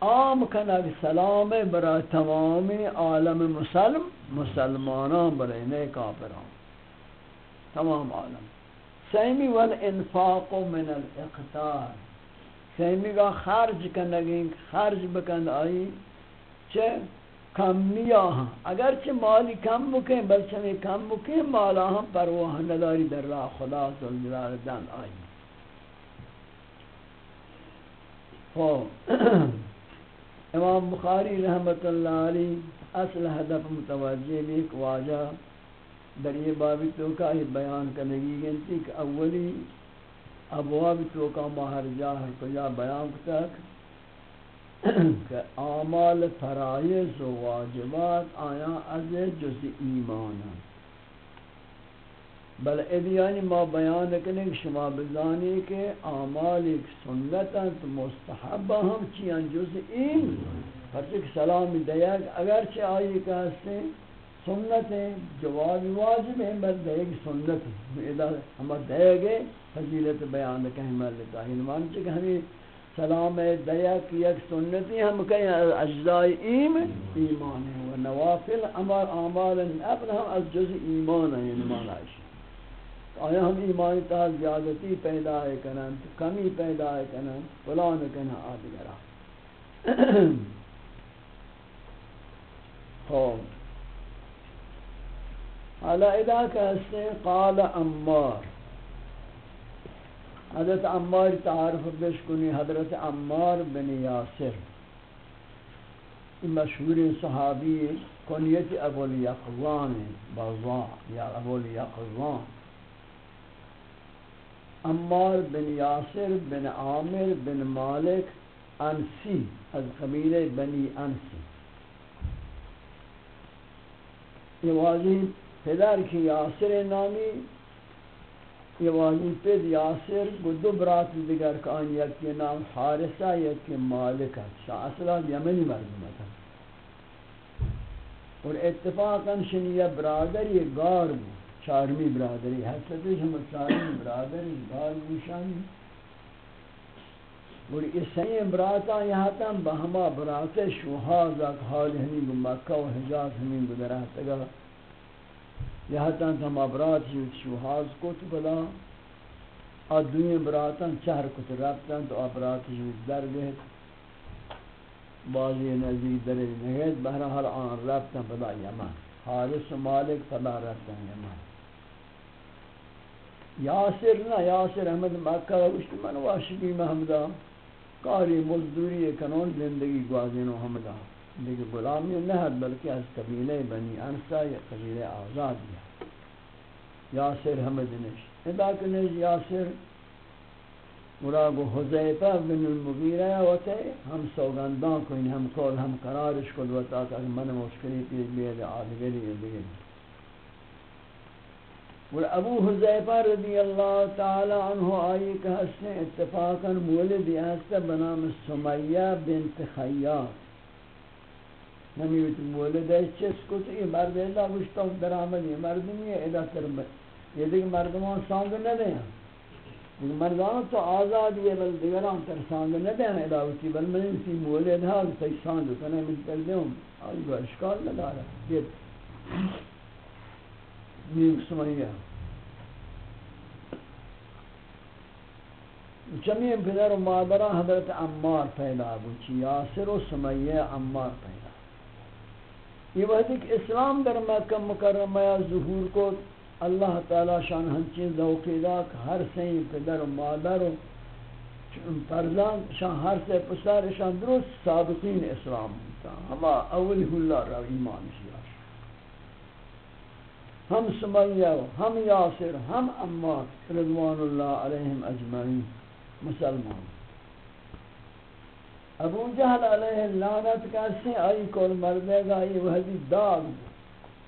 عام کنگ سلام برای تمام عالم مسلم مسلمانان برای نیک کافران تمام عالم. سیمی والانفاق من الاقتار. سیمی گا خرج کنگین خرج بکن آئی چه کمیا ہاں۔ اگرچہ مالی کم بکیں بلچہ میں کم بکیں، مالا ہاں، ہم پرواہ ہاں نداری در راہ خدا ذوالجلال دن آئی۔ امام بخاری رحمت اللہ علی اصل حدف متوجہ بھی ایک واجہ در یہ بابی تو کا یہ بیان کرنے کی گنتی کہ اولی ابواب تو کا ماہر جاہر کجا بیان تک کہ اعمال فرائض و واجبات آیا از جز ایمان بل ادیانی ما بیان کرنے کہ شما بزانی کہ اعمال ایک سنتا تو مستحب ہم چیئن جز ایمان پرچک سلام دیگ اگرچہ آئی کہستے ہیں سنت ہیں جواب واجب ہیں بل دیگ سنت۔ ہیں ہم دیگے فضیلت بیان کہیں ملتا ہے انمان چکہ ہمیں سلام دیا کی یک سنتی ہم کہیں اجزاء ایم، ایمان ہے و نوافل امر اعمال ابن ہم از جز ایمان یعنی ہے ایمان عائشہ آیا ہم ایمان تا زیادتی پیدا ہے کنن، کمی پیدا ہے کنن، فلان کنن آدھگرہ خوب حالا ادا کہتے ہیں، قال امار حضرت عمار تعارف بش کنی، حضرت عمار بن یاسر۔ مشہور صحابی کنیت ابو الیقظان بازا، یا ابو الیقظان عمار بن یاسر بن عامر بن مالک انسی، از قبیل بنی انسی۔ یہ واضح پدر کی یاسر نامی، یہ واجی پید یاسر گو دو برات دیگر کہ آن یکی نام حارسہ یکی مالک ہے شاہ اصلا یمنی مردمہ تھا اور اتفاقا شنیہ برادر یہ گار بو چارمی برادری حسدی ہم چارمی برادری، گار بوشانی اور اس سین براتا یہاں تم بہما برات شوہاز اک حال ہمیں مکہ و حجاز ہمیں گزرہ گا یہاں تن ہم ابرات شوہاز کو تو بلا، اور دنیا براتن چہر کو تو رابطن تو ابرات ہی در گئے۔ بعضی نزدیک در نگید، بہرحال آن رابطن بلا یمن۔ حارس مالک بلا رابطن یمن۔ یاسر نا یاسر احمد مکہ وشت من واشقی محمدہ۔ کاری مزدوری کنون زندگی گوازین و حمدہ۔ لیکن غلامی نہ ہے بلکہ از قبیلہ بنی انسا یا قبیلہ آزاد یا یاسر حمد نش ادا کنش یاسر، مراد حذیفہ بن المغیرہ ہوتے ہم سوگندان کو ہم کول ہم قرارش کو وتا کہ من مشکلی پیش بیاد آدگری دیگر اور ابو حذیفہ رضی اللہ تعالی عنہ آئی کہ اس نے اتفاقا مولد یاسر بنام سمیہ بنت خیاط. نمیوت مولد ہے چس کو تو یہ مرد ہے اللہ وشتا درآمد یہ مردمی ہے ادا تر یہ دیکھ مردمان سانگ نہ دیں مردان تو آزاد یہ بل دیگران ترسانگ نہ دیں علاوتی بل من اسی مولد ہاں تیسان دو کنے من کر دوں آئی با اشکال نہ دارا یہ نیو سمیہ چمین پدر و مادرہ حضرت عمار پیدا بو چی؟ یاسر و سمیہ عمار پیدا یہ وقت ایک اسلام در مکہ مکرمہ ظہور کو اللہ تعالی شان ہنچین ذوقی دا ہر سین پدر و مادر و فرزان شان ہر سے پسر شان درست سابقین اسلام تا ہما اولی اللہ را ایمان شیاش ہم سمیہ ہم یاسر، ہم امار رضوان اللہ علیہم اجمعین مسلمان۔ ابو جہل علیہ اللعنت کیسے آئی کول مردے گا؟ یہ وحدی داغ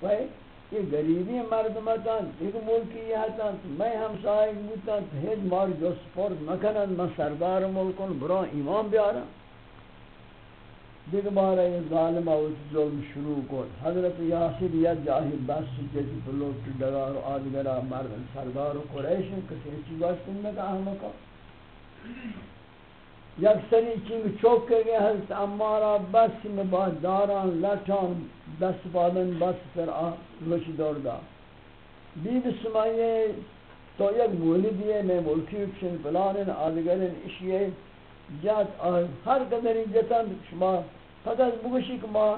وہی یہ غریبی مردمتان ایک ملکی یہ میں ہم سائے بوتا ہیج مار جو سپورٹ مکنن میں سردار ملکن برا ایمان بیارا۔ دیکھ بارا یہ ظالم آوت ظلم شروع کو حضرت یاسر یا جاہی بس جیسی پلوٹ ڈگار آدگرہ مردن سردار و قریش کسی چیز واسطن میں کہا ہمکا یک سری چنگ چوک کے گئے حضرت امارا بس میں بعد داران، لٹان، دست پادن بس پر روش دور دا۔ بید سمائیے، تو یک مولد دیئے، میں ملکی اکشن پلانن آدگرن، اشیئے۔ جات آئے ہر قدر جتن شما فقط بگوشی کہ ماں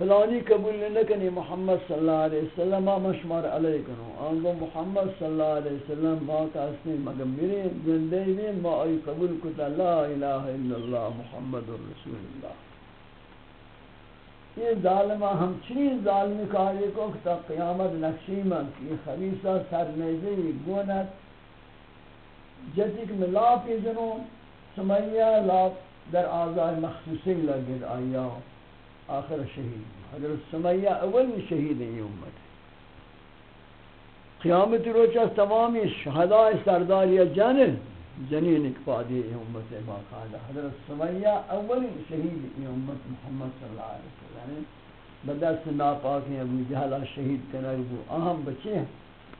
فلانی قبول نکنی، محمد صلی اللہ علیہ وسلم، ما مشمار علیہ کنو. آنگو محمد صلی اللہ علیہ وسلم، ما کاسنی مگم میرے زندے میں ما آئی قبول کتا، لا الہ الا اللہ، محمد رسول اللہ. یہ ظالمہ، ہم چنین ظالمی کاری کو کتا، قیامت نقشی من کی خبیصہ سرنیزی گونت جتک میں لاپی جنون سمیہ لاپ در آزار مخصوصی لگید آئیہ آخر شہید۔ حضرت سمیہ اول شہید ہیں یہ امت۔ قیامت روچہ تمامی شہداء سرداری جن جنین اکفادی یہ امت باقاعدہ حضرت سمیہ اول شہید یہ امت محمد صلی اللہ علیہ وسلم۔ بدست ناپاک ہیں، ابو جہلہ شہید کنر بو اہم بچے ہیں۔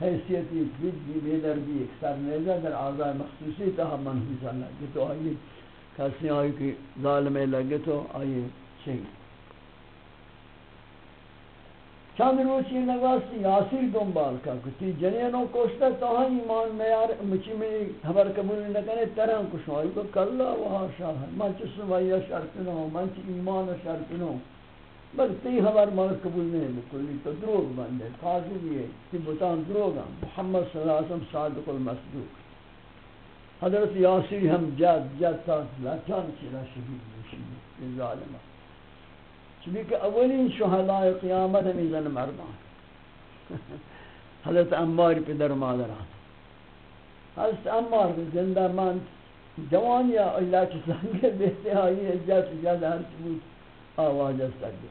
حیثیتی فید بھی بیدر بھی ایک سر نیزہ در آزار مخصوصی تہا منحوظ اللہ کہ تو آئیے۔ کسی آئی کہ ظالمے لگے تو آئیے شہید۔ چند روچی نگاستی یاسیر دنبال کا کتی جنینوں کوشتا تو ہاں ایمان میار، مچی میں خبر قبول نکنے ترہن کشوائی کو کلا وہا شاہ من چی سوائیہ شرط نہ ہوں من چی ایمان شرط نہ ہوں بل تی خبر مار قبول نہیں بکلی تو دروگ بندے قاضی بھی ہے، تی بتان دروگا محمد صلی اللہ علیہ وسلم صادق المصدوق۔ حضرت یاسیر ہم جد جد تا لچان چیرا شہید بشید ظالمہ۔ چونکہ کہ اولین شہداء قیامت ہمیں زن مردان. حضرت عمار پدر مادران. حضرت عمار زندہ من جوان یا اللہ کی سنگے بیتے آئی اجت جد ہر چبود آواز سکتے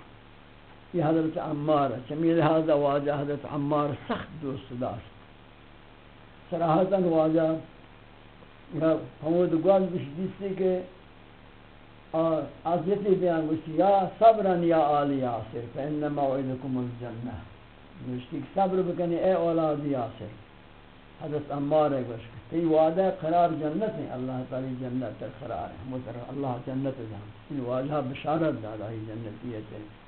یہ حضرت عمار ہے چمی لہذا واجہ حضرت عمار سخت دوست داشت. صراحتاً واجہ یا حمود گوال بشدیستی کہ از یتی بیان گوشتی یا صبرن یا آل یاسر فإن موعدكم الجنہ گوشتی صبر بکنی اے اولاد یاسر. حضرت عمار ہے گوشتی تی وعدہ قرار جنت ہے. اللہ تعالی جنت تک قرار ہے. اللہ جنت جان. تی وعدہ بشارت دادا ہی جنتیت. ہے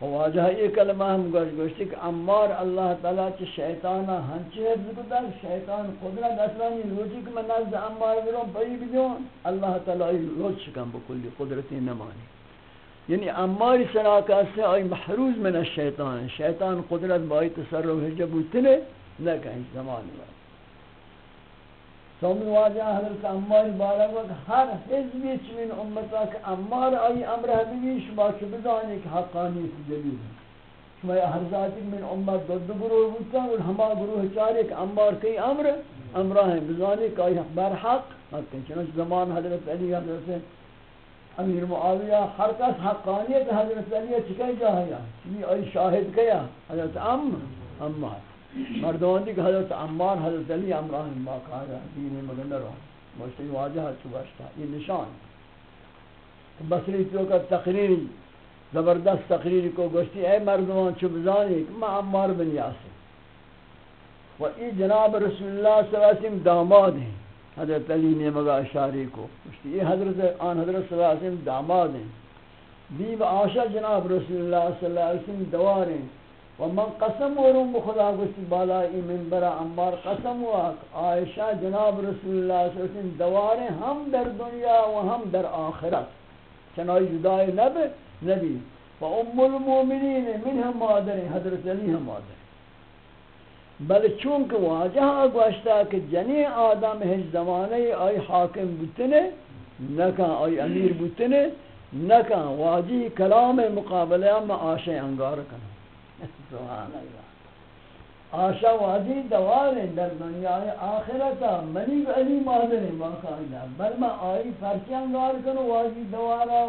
واجہ یہ کلمہ ہم گوش گوشتی کہ امار اللہ تعالیٰ چی شیطانا ہنچی حفظ کتا شیطان قدرت اصلانی روچی کہ میں نزد امار برون پئی بیدون اللہ تعالیٰ روچ شکم بکلی قدرتی نمانی۔ یعنی اماری سراکہ سے آئی محروز من الشیطان شیطان قدرت بائی تصرف حجب اتنے نہ کہیں زمانی بات سومی واجہ حضرت عمار بارا وقت ہر حزبی چمین امتا کہ عمار آئی امر حبیبی شما چو بدانی کہ حقانیت جلیل ہے شما ہر ذاتی من امت دو دو گروہ بودتا اور ہما گروہ چارے کہ عمار کئی امر امرہ ہیں بزانی کہ آئی برحق حق ہیں چنانچہ زمان حضرت علی حضرت امیر معاویہ ہر کس حقانیت حضرت علی چکے جاہیا چلی آئی شاہد کیا حضرت ام امار مردان کہ حضرت عمار، حضرت علی امران باقاعدہ دین مگندر ہوں مشتی واجہ تو باشتا یہ نشان. بصری تو کا تقریر، زبردست تقریر کو گوشتی اے مردمان چو بزانی؟ کہ میں عمار بن یاسر. و ای جناب رسول اللہ صلی اللہ علیہ وسلم داماد ہیں. حضرت علی نے مگا اشاری کو. یہ حضرت، آن حضرت صلی اللہ علیہ وسلم داماد ہیں. بیب آشا جناب رسول اللہ صلی اللہ علیہ وسلم دوار ہیں. و من قسم ورم بخدا گوشتی بالا ای منبرا انبار قسم و عائشہ جناب رسول اللہ صلی اللہ علیہ وسلم دوار ہم در دنیا و ہم در آخرت. چنائی جدائی نبی نبی. و ام المومنین من ہم مادر، حضرت علی ہم مادر. بل چونکہ واجہ گوشتا کہ جنی آدم ہج زمانے آئی حاکم بتنے نکا آئی امیر بتنے نکا واجی کلام مقابلہ میں آشے انگار کنا. سبحان اللہ۔ آشا واجی دواریں در دنیا آخرتا منی علی مادر باقاعدہ بل میں آئی فرچی انگار کنو واجی دوارا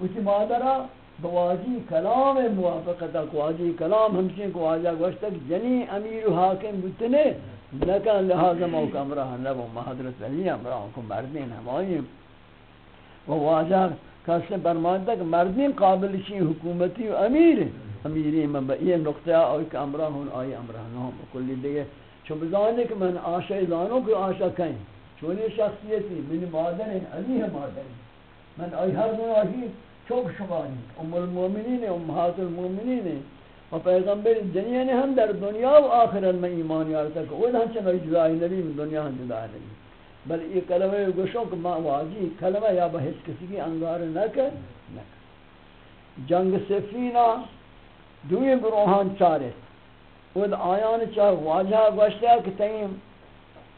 اسی مادرہ بواجی کلام موافقتا واجی کلام ہمشین کو آجا گوشتک جنی امیر و حاکم بتنے۔ لکن لہذا موقع امرہ نبو محضرت علی امرہ، کو مردین ہمائیم و واجہ کسی برمانتا کہ مردین قابل چی حکومتی و امیر۔ ہیں امیری من با یہ نقطہ آئی کہ امرہ ہون آئی امرہ نام کلی دیگه. چون بزانے کہ من آشا ادانوں کو آشا کہیں چونی شخصیتی، من مادر علی ہے مادر من آئی ہر دن آئی چوک شماری ام المومنین امہات المومنین و پیغمبر دنیا نے ہم در دنیا و آخرت میں ایمان یارتا کہ وہ ہم چنہ جدائی نبی میں دنیا ہم جدائی نبی بل یہ کلمہ گوشوں کہ ما واجی کلمہ یا بحث کسی کی انگار نہ کر نہ جنگ سفینہ دوی گروہان چارے۔ وہ آیان چاہ واجہ گوشتا کہ تیم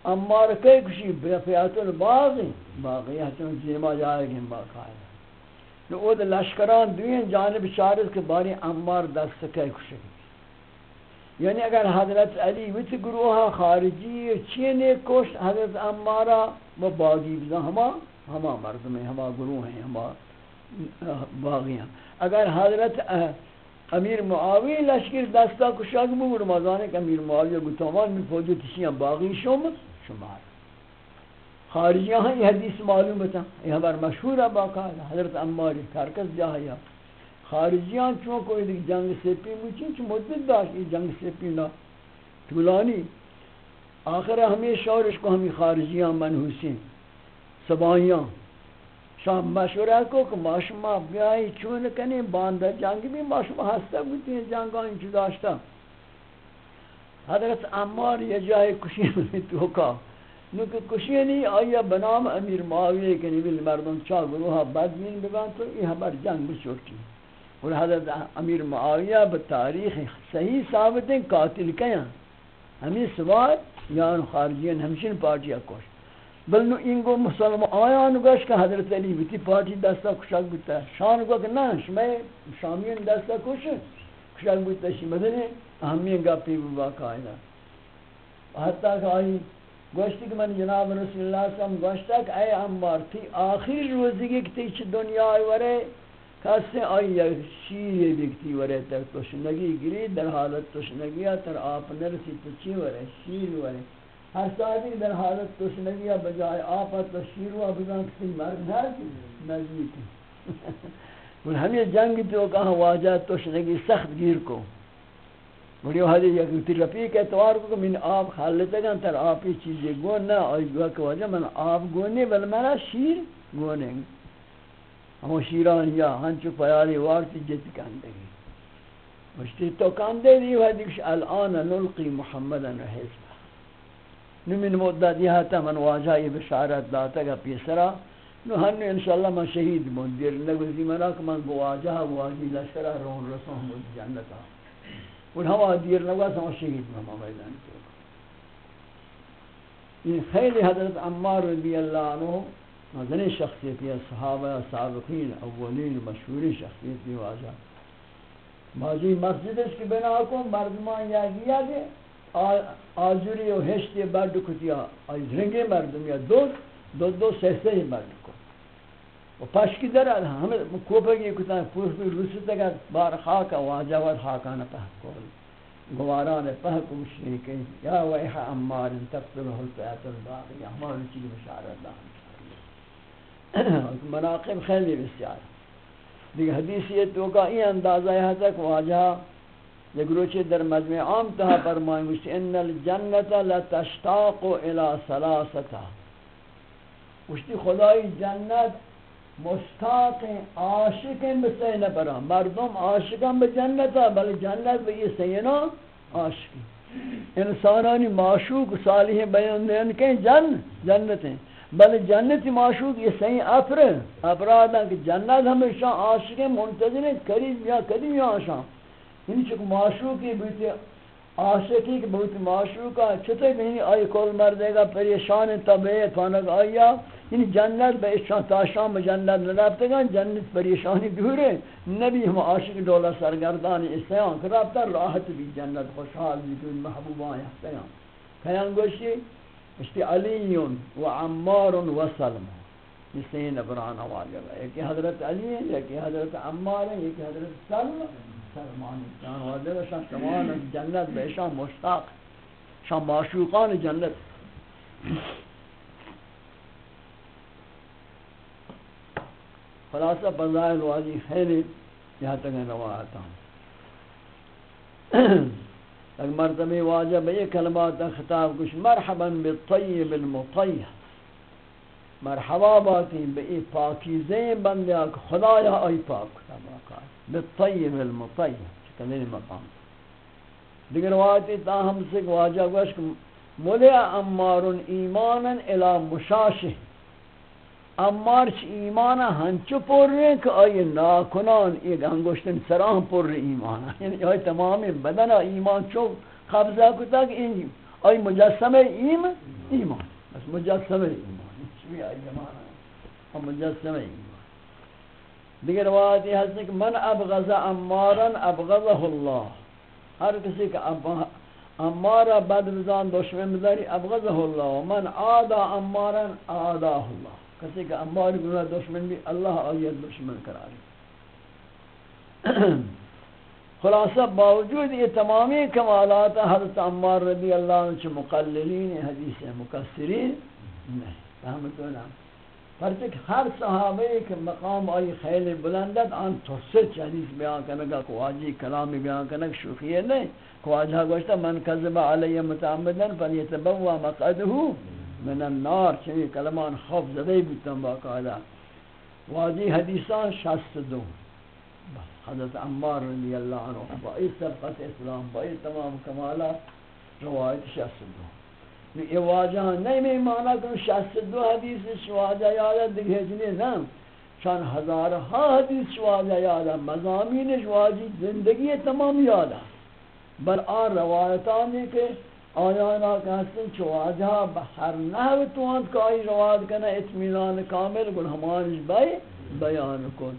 امار کئی کشی بیفیات الباغی باغی ہتوں جیما جائے گی باقاعدہ نو او لشکران دوین جانب شارد که باری امار دست که کشه یعنی اگر حضرت علی ویت گروہ خارجی چینے کشت حضرت امارا و باغی بزن، ہما ہما مردم ہیں ہما گروہ ہیں، ہما باغی ہیں۔ اگر حضرت امیر معاوی لشکر دستا کشاک بگر مزانے کہ امیر معاوی گتامان میں فوجو تشیاں باغی شمت شمار۔ خارجیاں ہیں، یہ حدیث معلوم بتا یہ ہمار مشہور ہے باقاعدہ حضرت عماری کارکس جاہیا خارجیاں چون کوئی جنگ سپی موچین چون مدد داشت یہ جنگ سپی نا۔ طولانی، آخر ہمیں شورش کو ہمیں خارجیاں منحوسین، سبائیاں۔ سام مشورہ کو کہ ما بیائی چون کنیم بانده جنگ بھی ما ہستا بھی جنگ آئی اینجا داشتم حضرت عمار یہ جائے کشی تو کا نو که کشینی آیا بنام امیر معاویے کنی بل مردم چا گروہا بد مین بگان تو یہ خبر جنگ بچورکی اور حضرت امیر معاویہ به تاریخ صحیح ثابت قاتل کیا ہمیں سوال یا خارجین ہمشن پارٹیا کوش بل نو انگو مسلم آیان گوش کہ حضرت علی بیتی پارٹی دستا کشک بتا شان گو کہ نا شمی شامیین دستا کش کشک بتا شی مدنی اہمین گا پی ببا قائدہ حتی کہ آئی گوشتی کہ من جناب رسول اللہ صلی اللہ علیہ وسلم گوشتا کہ اے امبار تھی آخر روزی کی تیچ دنیا آئی ورے کسی آئی یک شیر بکتی ورے تر تشنگی گری در حالت تشنگی تر آپ نرسی تو چی ورے شیر ورے ہر ساتھی در حالت تشنگی بجائے آپ تو شیر و بزن کسی مرد ہے نزدیک ہمیں جنگ تو کہاں واجہ تشنگی سخت گیر کو۔ بڑی حدی یک تی رفیق اعتبار کو من آب خالتا گن تر آبی چیزی گون نا آئی گوہ کہ وجہ من آب گونی بل منا شیر گونے۔ ہمو شیران یا ہنچو پیاری وارتی جت کندگی مشتی تو کندے دی حدی کش الان نلقی محمدا حزبا نمین مدد یہ تا من واجہی بشارت داتا گا پیسرا. نو ہن انشاءاللہ من شہید بون دیر نگوزی منا کہ من بواجہ واجی لشکرہ رون رسوں رسول جنتا اور ہوا دیر نگا سما شہید میں میدان کے یہ خیلی حضرت عمار رضی اللہ عنہ مدنی شخصیت ہے صحابہ سابقین، اولین مشہوری شخصیت واجہ ماضی مسجد اس کی بنا کو مردمان یا گیا کہ آجوری و ہشتی برد کتیا آج رنگی مردم یا دو دو دو سہ سہ مرد کو۔ و پشکی در همه کوپگی کتن پوش بی روسی تگر بار خاک واجه و خاکان پهک کول گواران پهک مشنی که یا ویح امار تقتل حلقیت الباقی ہمارا چیز بشارت دان مناقب خیلی بسیار۔ دیکھ حدیثیت تو کا این اندازہ ہے تک واجہ یک روچے در مجمع عام تہا فرمائیں گوشتی ان الجنت لتشتاق الى سلاستا گوشتی خدای جنت مشتاق عاشق بسین برا مردم عاشقان به جنت بل جنت به یہ سینا عاشقی. انسانانی معشوق صالح بیان دین کہ جن جنت ہیں بل جنت معشوق یہ صحیح افر افراد کہ جنت ہمیشہ عاشق، منتظر ہیں قریب یا قدیم یا آشان یعنی چک معشوقی بیتی عاشقی کہ بہت معشوقہ چھتے بھی یعنی آئی کول مردے گا، پریشان طبیعت فانک آیا یعنی جنت بے اشان تاشام جنت نرابتے گا، جنت پریشانی دور ہے۔ نبی ہم عاشق دولا سرگردان استیان کہ رابطہ، راحت بھی جنت، خوشحال بھی تو محبوبان استیان کھیان گوشی، اشتی علیون و عمار و سلم یہ سین ابران آواز ہے ایک حضرت علی ہے ایک حضرت عمار ہے ایک حضرت سلم سلمان جان واضح ہے تمام جنت، بے شان مشتاق شان معشوقان جنت۔ خلاصہ فضائل واجی خیلی یہاں تک روایت ہوں۔ ایک مرتبہ واجہ بے کلمات خطاب کچھ، مرحبا بالطیب المطیح مرحبا باتی، بے پاکیزے بندے خدایا، آئی پاک بالطیب المطیح چکنے مقام. دیگر روایتی تاہم سے واجہ گوشک ملع امار ایمانا الى مشاشہ. امار چ ایمان ہنچو پر رہے کہ آئی ناکنان ایک انگوشتن سران پر رہے ایمان یعنی آئی تمام بدن ایمان چو قبضہ کتا کہ این آئی مجسم ایم ایمان. بس مجسم ایمان. چوی آئی زمان ہے مجسم ایمان دیگر روایتی حسن کہ من ابغض امارا ابغضه اللہ ہر کسی کا امارا بدرزان دشمن بداری ابغضه اللہ من آدھا امارا آدھا اللہ کسی کہ امار گناہ دشمن بھی اللہ آیت دشمن کراری خلاصہ، باوجود یہ تمامی کمالات حضرت عمار رضی اللہ عنہ چھ مقللین، حدیث مکسرین نہیں. فهمتو نا پرچک ہر صحابے کے مقام آئی خیل بلندت آن توسط حدیث بیان کرنگا کواجی کلام بیان کرنگا شوخیہ نہیں کواجہ گوشتا من کذب علی متعمدن فلیتبوا مقعدہو من النار چمی کلمان خوف زده بودتن باقاعده واجی حدیثان شست دو حضرت عمار رضی اللہ عنہ با ای سبقت اسلام با ای تمام کمالات روایت شست دو یہ واجہاں نہیں میں مانا کہ شست دو حدیث شواجہ یادا دیکھے جنہیں نام چند ہزار ہاں حدیث شواجہ یادا مضامین شواجی زندگی تمام یادا بل آن روایتانی کہ آیانا کہستن چو آجا بہر نحو توانت کا آئی رواد کنا اتمینان کامل گل ہمانش بای بیان کن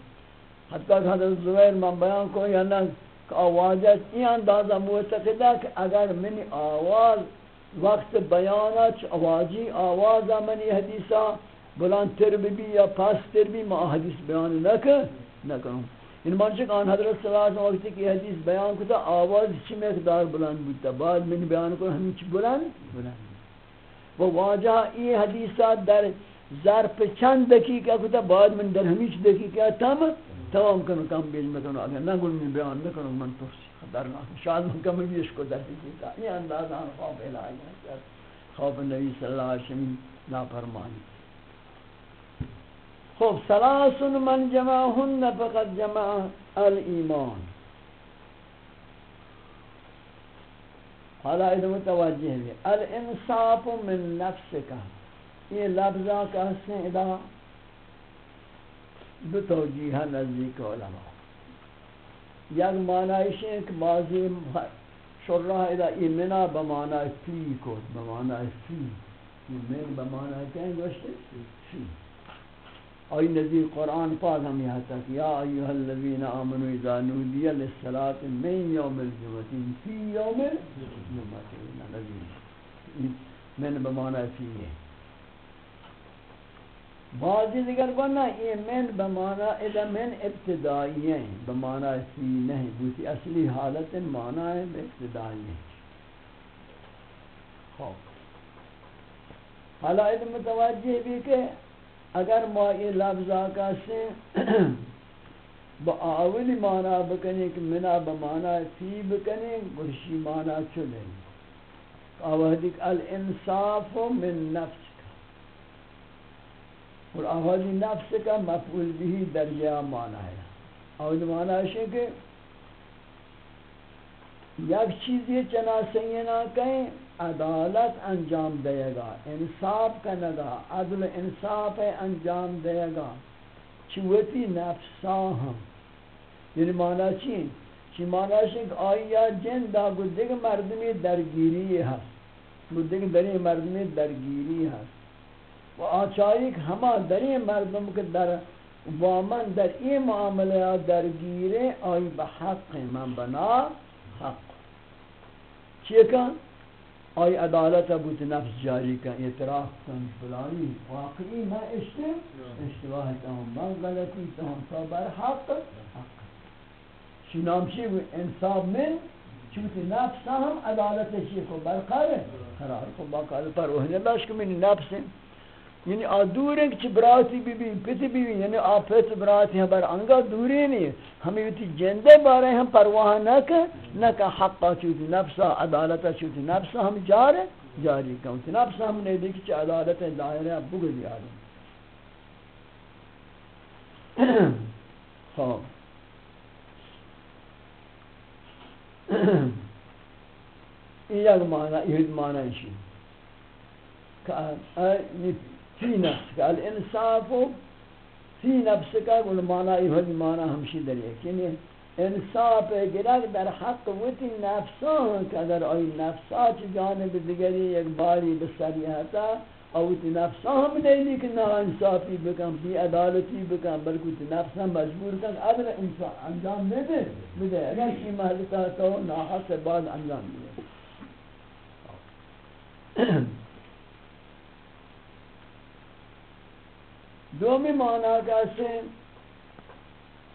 حتی کہ حضرت زبیر من بیان کن یا نا کہ آوازہ این اندازہ معتقدہ کہ اگر منی آواز وقت بیانت آوازی آوازہ منی حدیثہ بلند تر بھی یا پاس تر بھی ما حدیث بیان نکر نکنوں ان منشق آن حضرت صلی اللہ علیہ وسلم وقتی کہ حدیث بیان کتا، آواز چی مقدار بلند بودتا بعد من بیان کو ہمیں چی بلند؟ بلند. و واجہ ای حدیثات در ظرف چند دقیقہ کتا، بعد من در ہمیچ دقیقہ تم تمام کنو کم بیج مکنو اگر نگل من بیان نکنو من ترسی خطرناک شاید من کم بیش کو در دیتا یہ انداز آن خواب الہی خواب نبی صلی اللہ علیہ وسلم نافرمانی. خب سلاس من جمعهن فقد جمع الایمان. حالا ادھا متوجہ ہے۔ الانصاف من نفس کا یہ لفظہ کہتے ہیں دو توجیہ نزدیک علماء۔ یک معنی ہے کہ بعضی شرح ادھا ایمنا بمعنی فی کو بمعنی فی یہ من بمعنی کہیں گوشتے فی آئی نزیر قرآن پاک ہم یہاں تک یا ایوہ الذین آمنوا اذا نودی للصلاة من یوم الجمعتین فی یوم الجمعتین نزیر من بمانا فی ہے۔ بعضی دیگر کو گونا یہ من بمانا اذا من ابتدائی ہیں بمانا فی نہیں بوتی اصلی حالت مانا ہے ابتدائی ہیں خوب حالا ادھا متوجہ بھی کہ اگر ما یہ لفظ آکا سے با آولی مانا بکنی کہ منا بمانا فی بکنی گرشی مانا چلے آوہدی کہ الانصاف من نفس اور آوہدی نفس کا مفعول بھی درجہ مانا ہے۔ آوہدی مانا ہے کہ یک چیز یہ چنا سینا کہیں، عدالت انجام دے گا، انصاف کا نگا عدل انصاف انجام دے گا۔ چوتی نفسا ہم۔ یعنی معنی چی؟ چی معنی شک آیا جن دا گدگ مردمی درگیری ہست گدگ دری مردمی درگیری ہست و آچائی کہ ہما دری مردم کے در وامن در این معاملہ درگیرے آئی بحق من بنا حق. چیئے کن آئی عدالت ابوت نفس جاری کن، اعتراف کن، فلانی واقعی میں اشتباہ کن من غلطی تہم تو بر حق حق. شنام چی بود؟ انصاب من چوتی نفس ہم عدالت چی کو برقرار قرار کو باقاعدہ پر وہنے باش کہ من نفس یعنی آ دور ہیں کہ براتی بی بی پتی بی بی یعنی آ پت براتی ہیں، بر انگا دوری نہیں ہمیں یہ جندے بارے ہم پرواہ نہ کہ نہ کہ حقا چوتی نفسا عدالتا چوتی۔ نفسا ہم جارے جاری کہوں نفسا ہم نے دیکھی چی عدالت دائرہ بگلی آدم۔ خواب یک معنی یک معنی شی۔ کہ فی نفس کا الانصاف فی نفس کا گل معنی یہ معنی ہمشی در ایک یعنی انصاف گرگ در حق وتی نفسان کہ اگر آئی نفسات جانب دیگری یک باری بسریحتا اوتی نفسا ہم نہیں لی کہ نا انصافی بکن بی عدالتی بکن بلکہ تی نفسا مجبور کن. عدل انجام دے دے بدے اگر کی محلتا تو ناحق بعد انجام دے دومی معنی کیسے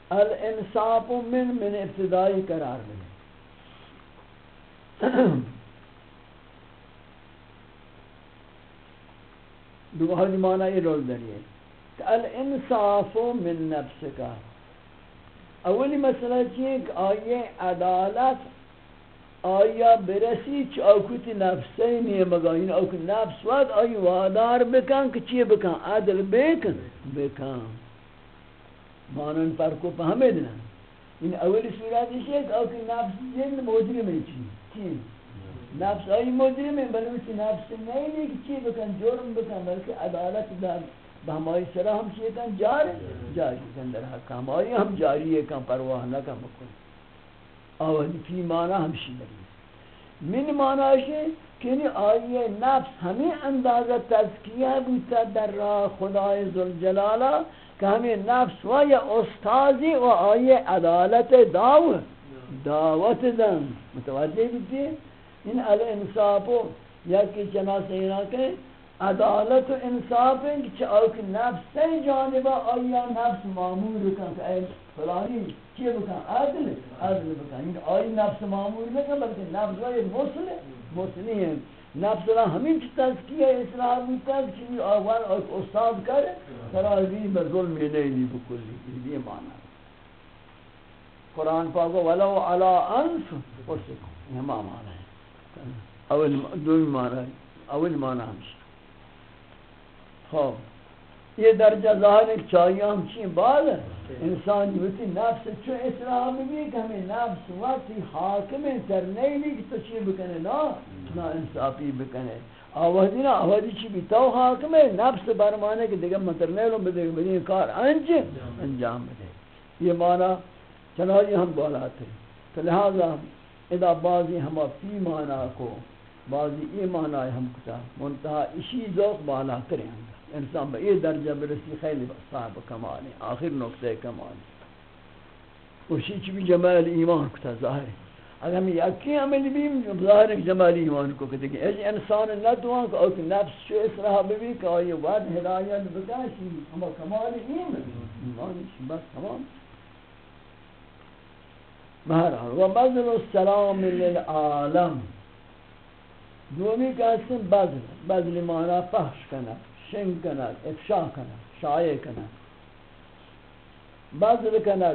الانصاف من من ابتدائی قرار ملے۔ دوہری معنی یہ رول دریئے کہ الانصاف من نفس کا۔ اولی مسئلہ چیئے کہ آئیے عدالت آیا برسی چاکوتی نفسی نہیں مگا، این اوک نفس وقت آئی وادار بکن کہ چیئے بکن؟ عدل بکن. بکن. مانن پر کو پہمے دینا این اولی صورت ہے کہ اوک نفس جن مجرم ہے چیئے نفس آئی مجرم؟ ہے بلکہ نفس نہیں نہیں کہ چی بکن؟ جرم بکن بلکہ عدالت دار بہمائی سرا ہم چی کن جاری. جاری کن، در حق ہم آئی ہم جاری کن، پرواہ نہ کن بکن آوہدی فی معنی ہمشی لگی من معنی ہے کہ یعنی آئی نفس ہمیں اندازہ تذکیہ بوتا در راہ خدای ذوالجلالہ کہ ہمیں نفس و یا استازی و آئی عدالت دعوت دعوت دن متوجہ بیتی؟ ان الانصاف یا کہ جنا سینا کہ عدالت و انصاف ہے کہ چاوک نفس سے جانب آیا نفس معمول کن کہ اے فلانی. چی بکن عدل عدل بکن ان آئی نفس معمول بکن بلکہ نفس وہ مسلم مسلم ہے۔ نفس را ہمیں چی تذکیہ اصلاح بیتا کہ آوان استاد کرے سراغی میں ظلم نہیں لی بکلی یہ معنی قرآن پاک ولو علا انف ورسکو یہ ما معنی ہے اول دومی معنی اول معنی ہمشی خوب۔ یہ درجہ ظاہر ہے، چاہیے ہم چیئے بعد انسان یوتی نفس چو اسلام بھی کہ ہمیں نفس وقتی حاکم تر نہیں لی کہ تو چیئے بکنے، نا نا انصافی بکنے۔ آوازی نا، آوازی چی بھی تو حاکم ہے، نفس برمانے کہ دیگر مطر نہیں نیلوں بدے بدے کار انج انجام بدے یہ معنی چنانچہ ہم بولاتے تو لہذا ادا بعضی ہم فی معنی کو بعضی ای معنی ہم کتا، منتہا اسی ذوق بالا کریں ہم انسان با یہ درجہ برسی خیلی صاحب کمال ہے آخر نقطہ کمال ہے اسی چی بھی جمال ایمان کتا ظاہر اگر ہم یکی عمل بھی ظاہر جمال ایمان کو کہتے کہ ایج انسان ندوان کہ اوک نفس شو اس رہا بھی کہ آئی وعد ہدایت بکاشی ہم کمال ایمان بس تمام. بہرحال و بذل السلام للعالم. دومی کہتے ہیں بذل بذل مانا فحش کنا شن کنا افشا کنا شایع کنا بذل کنا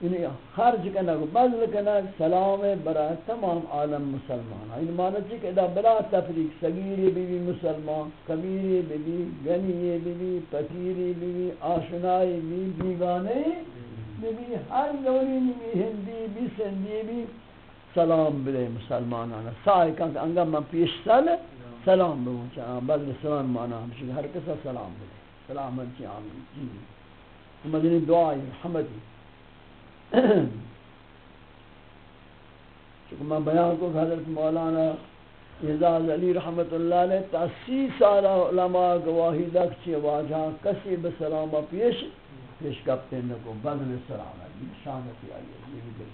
یعنی خرج کنا کو بذل کنا سلام برای تمام عالم مسلمان این معنی چی کہ دا بلا تفریق صغیری بھی بھی مسلمان کبیری بھی بھی غنی بھی بھی فقیری بھی بھی آشنائی بھی بیگانے بھی بھی ہر لونی بھی ہندی بھی سندی بھی سلام بلے مسلمانانا سائے کن انگا من پیش سل سلام بلے چاہاں بذل سلام معنی ہمشی ہر کسا سلام بلے سلام چی آمین۔ جی۔ مدنی دعائی حمدی چونکہ میں بیان کو حضرت مولانا اعزاز علی رحمت اللہ علیہ تاسی سالہ علماء گواہی دک چی واجہ کسی بسلامہ پیش پیش کپتے نکو۔ بدل سلام۔ علی شانتی آئی یہ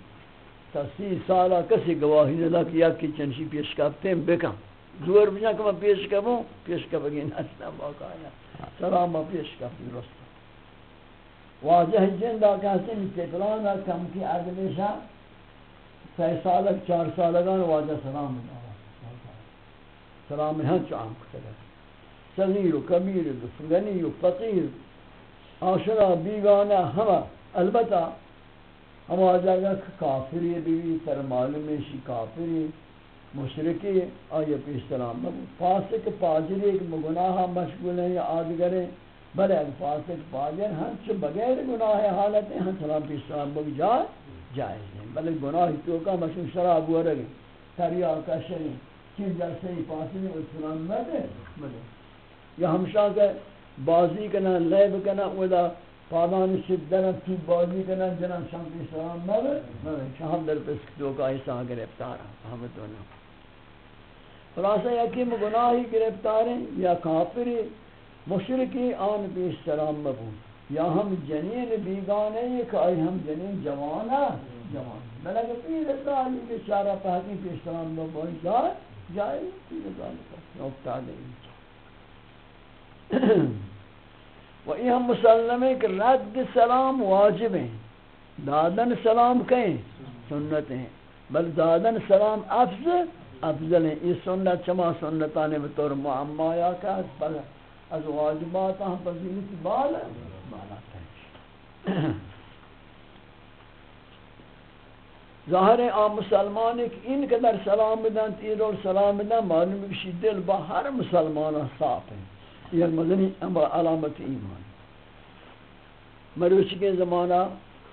تاسی سالہ کسی گواہی دک یا کی چنشی پیش کپتے بکم۔ زور بجا کہ میں پیش کپوں پیش کپگی نسلم باقایا سلامہ پیش کپتی رسل واجہ جن دا کہتے ہیں کہ فلانا کم کی اگلیشا سی سالک چار سالگان واجہ سلام دا سلام ہاں چعام کتگا صغیر و کبیر و غنی و فقیر. آشرا بیگانا ہما البتہ ہم آجا گا کافری بھی پر معلومی شی کافری. مشرکی آیا پیش سلام فاسق پاجری ایک مگناہا مشغول ہیں یا آدگر آدگریں بلے فاسق فاجر ہم چھ بغیر گناہ حالت ہیں ہم سلام پیش سلام بگ جائے جائز ہیں۔ بلے گناہ تو کا مشہور شراب ہو رہے تریا کا شری چیز جیسے ہی فاسق و سلام مدے مدے یا ہمشاہ کہ بازی کنا، لیب کنا ودا پادان شدنا تو بازی کنا جنا شام پیش سلام مدے مدے شام در پس تو کا ایسا گرفتار ہم دونوں خلاصہ یقین گناہی گرفتار ہیں یا کافری مشرکی آن پیش سلام مبون یا ہم جنین بیگانے ایک آئی ہم جنین جوانا جوان۔ بلکہ پیر سالی کے شارع پہتی پیش سلام مبون جائے جائے پیر سالی کا نکتہ دیں و یہ ہم مسلم ہے کہ رد سلام واجب ہیں۔ دادن سلام کہیں؟ سنت ہیں۔ بل دادن سلام افضل افضل ہیں۔ یہ سنت چما سنتانے بطور معمہ یا کہ از واجبات ہم فضیلت بالا بالا تنش۔ ظاہر ہے آم مسلمان ایک ان قدر سلام بدن، تیر اور سلام بدن، معلوم ہے دل با ہر مسلمان صاف ہے۔ یہ مدنی علامت ایمان۔ مروچ کے زمانہ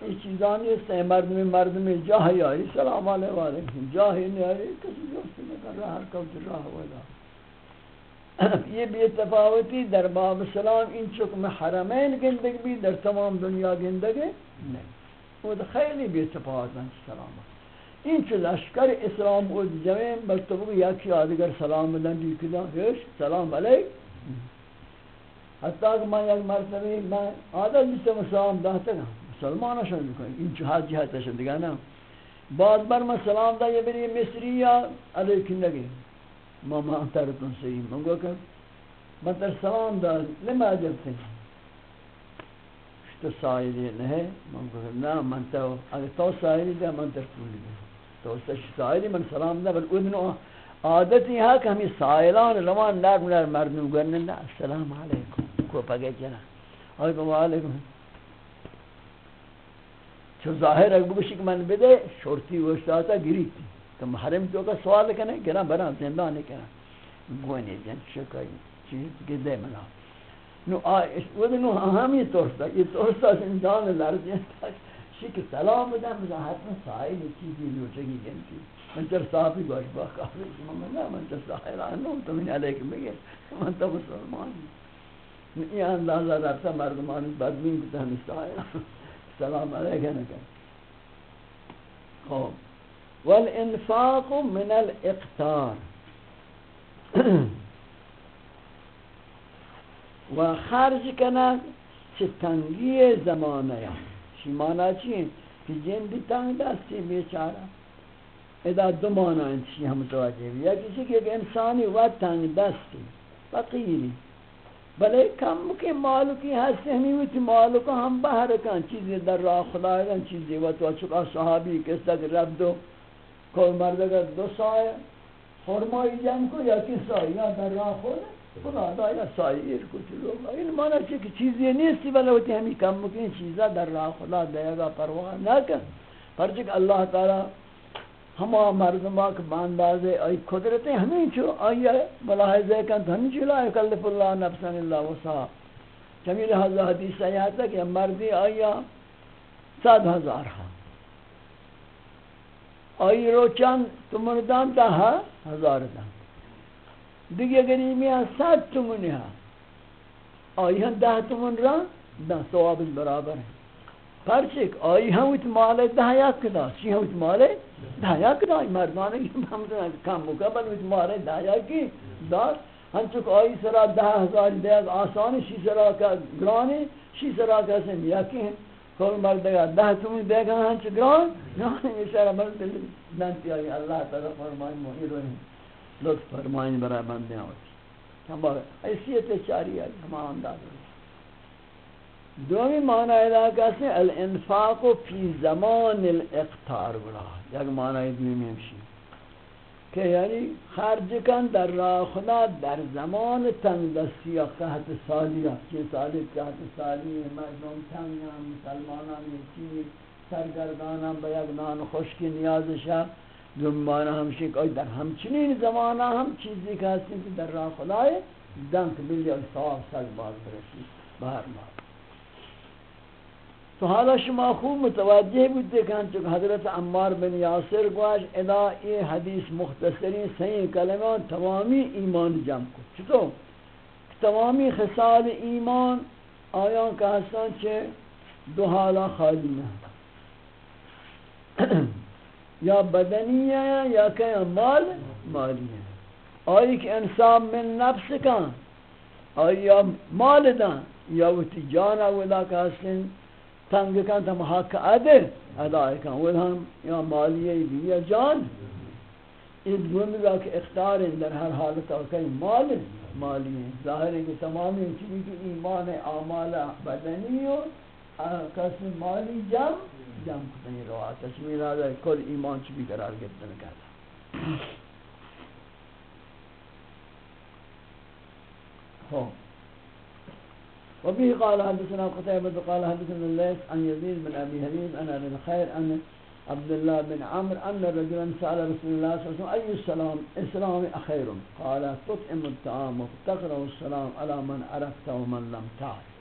یہ چیزانی ہے مرد میں مرد میں جاہی آئی، سلام علیہ وآلہ جاہی نہیں آئی، کسی دوست میں کر رہا ہر کوت راہ ہوئے یہ بھی تفاوتی در باب سلام این چکم حرمین گندگ بھی در تمام دنیا گندگ نہیں۔ وہ خیلی بھی تفاوت ہیں، سلام۔ این چو لشکر اسلام او جمعین، بلکہ بگو یکی آدگر سلام بدن دی کدا ہیش سلام علیک حتی کہ میں یک مرتبہ، میں آدھا جیسے سلام داتا گا۔ مسلمان شن بکنی این چو حج جہت شد دیگا نا۔ بعد بر میں سلام دا بری مصری یا علیکن لگی ما ما انترتون صحیح منگو کہ من تر سلام دار لما عجبتے شتو سائلی نہیں منگو کہ نا من تو، اگر تو سائلی دے، من تر پولی دے تو سائلی من سلام دار بل ادنو عادتی ہے کہ ہمیں سائلان روان نرم نرم مردم گرنن دا السلام علیکم۔ کو پگے جنا آئیکم علیکم۔ چو ظاہر ہے بگوشی کہ من بدے شورتی وشتاتا گری تھی تو محرم تو کا سوال کرنے کہ نہ برا زندہ نہیں کرنا گونے جن شکای، چیز کے دے منا۔ نو آ وہ نو ہم یہ توستا یہ توستا زندان لرزے شک سلام دم مزاحت میں سائل چیزی جو چگی گنتی من چر صافی گوش با کافی من نہ، من چر ساحران نو تو من علیکم بگے من تو مسلمان۔ یہ اندازہ رفتا مردمان بدبین کتا ہم سائل سلام علیکم. خوب والانفاق من الاقتار. و خرج کنن چه تنگی زمانه یا چی مانا چیه که جن بی تنگ دستی بیچاره ادا دو مانا چی هم متوجه یا کسی که انسانی و تنگ دستی. فقیری. بلے کم کے مالکی ہستے ہمیں ویتی مالکو ہم بہر کن چیزی در راہ خدا کن چیزی و تو چکا صحابی کس تک رب دو کوئی مرد اگر دو سائے خورمائی جنگ کو یا کس سائے؟ یا در راہ خود؟ خدا یا سایر کچھ لوگ۔ این معنی چی کہ چیزی نیستی بلے ہوتی ہمیں کم مکین چیزا در راہ خدا دے گا پرواہ نہ کر۔ پرچک اللہ تعالی ہما مردمہ کے بانداز ای قدرتیں ہمیں چھو آئی ملاحظہ کن تو ہمیں چھو لا یکلف اللہ نفسا اللہ وسا جمیل حضر حدیث آیاتا کہ مردی آئی سات ہزار ہاں۔ آئی رو چند تو مردان تا ہاں ہزار دان دیگه گریمی ها ست تمونی ها ہاں۔ آئی هم ده تمون را ده ثواب برابر ہے پرچک، آئی هم اوت مال ده یک کدا چی هم اوت مال ده یک کدا مردانه کم مکبل اوت مال ده یکی دار۔ ہنچک آئی سرا ده ہزار دیگ آسانی شی سرا کا گرانی شی سرا کا سن یکی ہیں۔ کل مرد دیگا ده تمون دیگا ہنچ گران نه یہ سرا مرد دنتی آئی۔ اللہ تعالی فرمائی محیر رہی لطف فرمائیں برای بندیاں ہوتی۔ ہم حیثیت چاری ہے ہم انداز دومی معنی علاقہ سے الانفاق فی زمان الاقتار بلا. یک معنی دومی ہمشی کہ یعنی خرج کن در راہ خدا در زمان تنگ دستی یا قحط سالی چی سالی، قحط سالی، مردم تنگ هم مسلمانان یکی سرگردانم به یک نان خشکی نیازشم دنبانا ہمشی کوئی در ہمچنین زمانہ ہم چیزی کہ ہستی کہ در راہ خدای دنک بلی اور ثواب سگ باز برسی بہر بار تو حالا شما خوب متوجہ بودتے کہ چکہ حضرت عمار بن یاسر گواش، ادا یہ حدیث مختصری صحیح کلمات تمامی ایمان جمع کو چطور؟ تمامی خصال ایمان آیان کا حسن چھے دو حالا خالی نہ یا بدنی ہے یا کہ مال؟ مالی ہے آئی کہ انسان من نفس کن. آئی یا مال دن. یا وتی جانا ولا کاسن تنگ کن تم حق ادے ادا کن وہ ہم، یا مالی بھی یا جان. این دون کا کہ اختیار در ہر حالت اور کہیں مال مالی ہے ظاہر ہے کہ تمامی چیزیں کی ایمان، اعمال، بدنی ہو کسی مالی جم جمع کتنی روا، تشمیل آدھا کل ایمان چی بھی قرار گفتن کہتا۔ ہو وبه قال حدثنا قتيبة قال حدثنا الليث عن يزيد بن أبي حبيب أنا للخير أن عبد الله بن عمرو أن رجلا سأل رسول الله صلى الله عليه وسلم أي السلام؟ إسلام أخير. قال تطعم الطعام وتقرأ السلام على من عرفت ومن لم تعرف.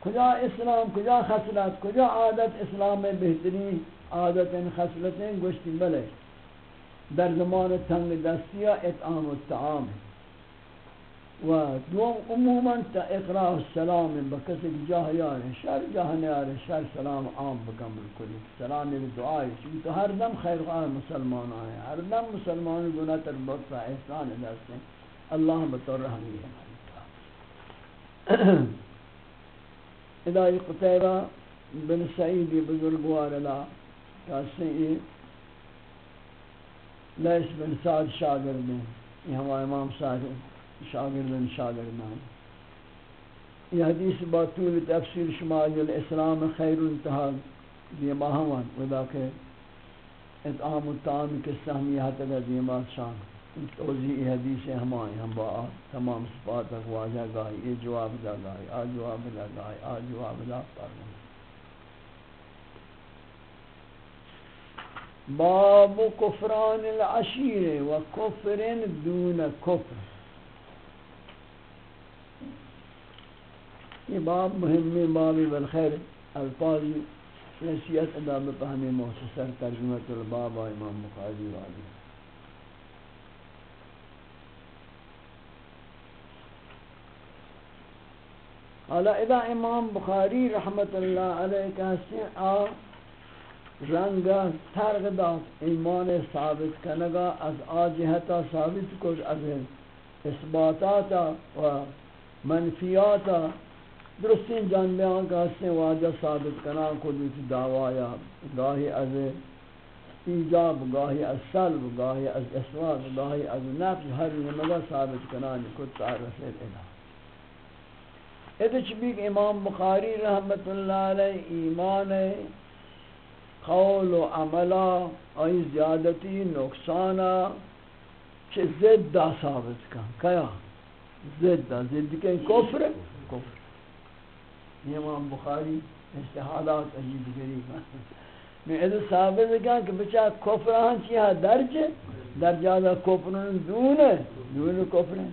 کجا اسلام؟ کجا خصلت؟ کجا عادت اسلام میں بہترین عادت خصلت گوشتی بلے۔ در زمان تنگ دستیا اطعام الطعام۔ و دوم عموما تا اقراء السلام بکسی جاہ یار شر جاہ نیار شر سلام عام بکم بالکلی سلام ایک دعائی چونکہ تو ہر دم خیر خواہ مسلمان آئے ہر دم مسلمان گناہ تر بہت احسان دستے اللہ بطور رحمی ہے ادائی قطیبہ بن سعید بزرگوار اللہ کہتے لیس بن سعد شاگرد. ہیں یہ ہمارا امام صاحب شاگردن شاگردان. یہ حدیث بطول تفسیر شمال الاسلام خیر انتہا یہ ماہوان، ودا کہ اطعام الطعام کے سہمیت اگر دیمات شان توضیح حدیث ہمائیں، ہم با تمام صفات تک واجہ گائی، یہ جواب دا گائی، آ جواب دا گائی، آ جواب دا فرمائیں باب کفران العشیر و کفر دون کفر. یہ باب مہمی بابی بالخیر الفاظی نسیت ادا بپہمی محسسر ترجمت الباب امام مقادی والی حالا اذا امام بخاری رحمت اللہ علیہ کہتے ہیں آ رنگا ترغ دا ایمان ثابت کنگا، از آجہتا ثابت کچھ از اثباتاتا و منفیاتا درستین جانبیان کہتے ہیں واجہ ثابت کنا کو دیتی دعوایا گاہی از ایجاب، گاہی از سلب، گاہی از اسواد، گاہی از نفس، ہر نمگا ثابت کنا کچھ تعرف الہ ادھچ بھی امام بخاری رحمت اللہ علیہ ایمان قول و عملہ، آئی زیادتی، نقصانہ چه زد دا ثابت کن کیا؟ زد دا زد کن کفر کفر۔ امام بخاری اشتحادات عجیب غریب میں ادھر ثابت کن کہ بچہ کفر ہاں چیہا درج درجہ دا کفرن دون ہے دون کفرن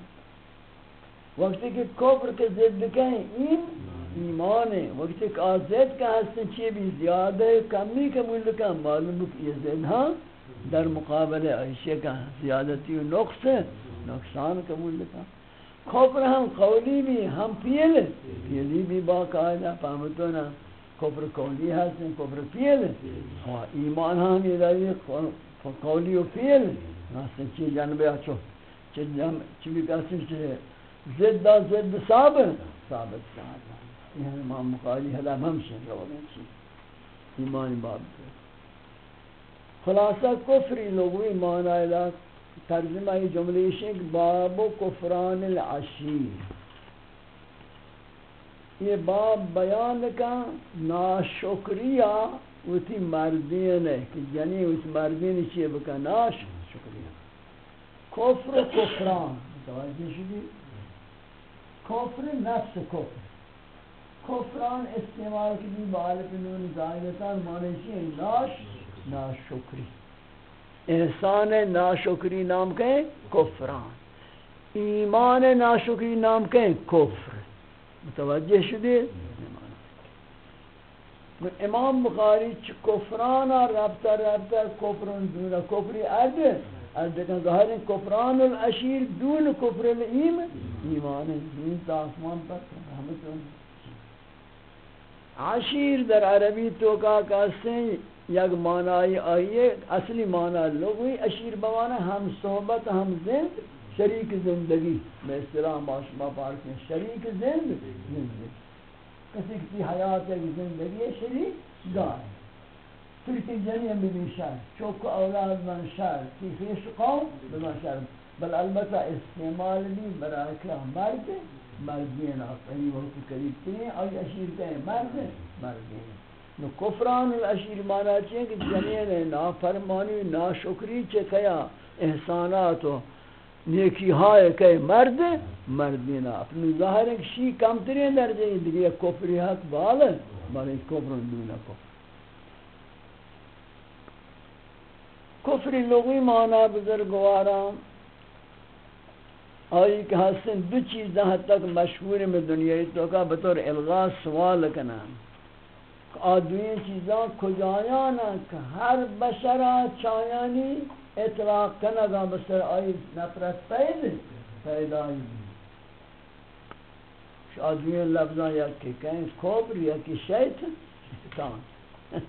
وقتی کہ کفر کے زد کن این ایمان ہے وقتی کہ آزید کا حسن چیئے بھی زیادہ ہے، کمی کا ملکہ معلوم کہ یہ زد ہاں در مقابل عائشہ کا زیادتی و نقص ہے، نقصان قبول لکھا کفر ہم قولی بھی، ہم پیل پیلی بھی باقاعدہ پامتونا کفر قولی ہستن کفر پیل ہاں، ایمان ہم یہ داری قولی و پیل ہستن چی جنبے اچھو چی بھی کسی چی زد زد ثابت ثابت ثابت یہ امام مقالی حلام ہم سے رو چی ایمان باب۔ دے خلاصہ کفری لغوی معنی لا ترجمہ یہ جملے شک باب کفران العشیر یہ باب بیان کا ناشکریہ وتی مردین ہے کہ یعنی اس مردین چیئے بکا ناش شکریہ کفر کفران، متوجہ شدی؟ کفر نفس کفر۔ کفران استعمال کی بھی بالک نون زائدتان معنی چیئے؟ ناش ناشکری احسان ناشکری نام کہیں کفران. ایمان ناشکری نام کہیں کفر. متوجہ شدی؟ امام بخاری چ کفران رابطہ رابطہ کفران دون کفری ارد ارد کن ظاہر ہے کفران الاشیر دون کفر الیم ایمان دین تا آسمان پر رحمت عشیر در عربی تو کا کہتے ہیں یک معنی آئیے اصلی معنی لغوی اشیر بوانا ہم صحبت ہم زند، شریک زندگی. میں اصطلاح معاشمہ پارک میں شریک زند، زندگی. کسی کسی حیات ایک زندگی شریک دار پھر کی جنی ہم بھی شر چوک اولاد من شر کی خیش قوم بمن شر بل البتہ استعمال بھی برای کہ مرد. مردین آفری یعنی وقت قریب ترین آئی اشیر کہیں مرد مردین نو کفران الاشیر مانا چاہیے کہ جنین نافرمانی ناشکری چے کیا احسانات و نیکی ہائے کہ مرد مردین اپنی ظاہر ہے کہ شی کم ترین درجے ہیں دیکھئے کفری حق بال ہے بلے کفرن دونا کفر کفری لغوی مانا بزرگوارا آئی کہ حسن دو چیز حد تک مشہور میں دنیای تو کا بطور الغاز سوال کنام آدوین چیزاں کجایانا کہ ہر بشرا چایانی اطلاق کنگا بسر آئی نفرت پید پیدایی آدوین لفظاں یا کہ کہیں کبر یا کہ شیطان۔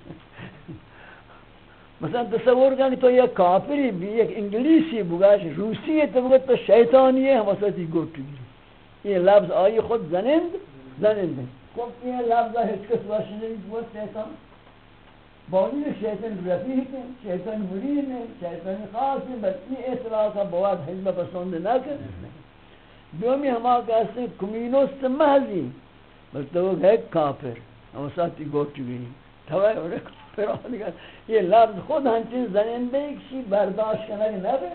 مثلا تصور کریں تو یہ کافری بھی، ایک انگلیسی بگاش روسی ہے، تو بگت تو شیطانی ہے، ہم وسطی گوٹی یہ لفظ آئی خود زنند زنند ہے۔ گفت یہ لفظہ ہیچ کس واشنے وہ شیطان باوجود شیطان رفیع ہے شیطان مرید ہے شیطان خاص ہے بس یہ اطلاع کا بواد حجبہ پسند نہ کر دومی ہما کہتے ہیں کمینوست محضی بس تو وہ گئے کافر ہم ساتھی گوٹی گئی تھوائے ہوئے کافر آنگا یہ لفظ خود ہنچین زنندے کسی برداشت کرنے نہ نبے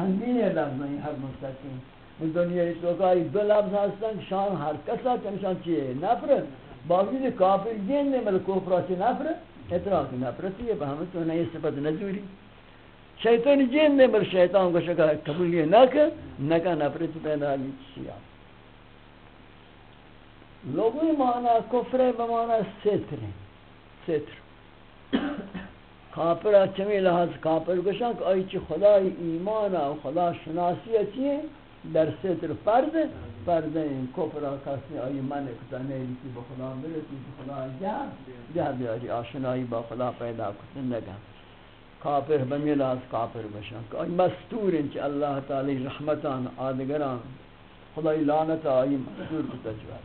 ہنگین یہ لفظ نہیں، ہر مستقیم۔ دنیای تو که دو لفظ هستن شان هر کسا چنشان چیه نفرت باوجود کافر جن نه مل کفر چه نفرت اطلاق نفرتیه به همه تو نه صفت نزوری شیطان جن نه مل شیطان کو شکا قبول نہ کہ نک نک نفرت پیدا لی چیا لغوی معنی کفر به معنی ستر ستر۔ کافر چمی لحاظ، کافر گوشن که آئی چی خدای ایمان و خدا شناسی چیه در ستر فرد فرد این کفر کسی آئی من کتا نیلیتی با خدا برسی با خدا جهد جهد بیاری آشنایی با خدا پیدا کتن نگم کافر بمیل از کافر بشن. که آئی مستور انچ اللہ تعالی رحمتان، آدگران، خدای لعنت آئی مستور کتا جوار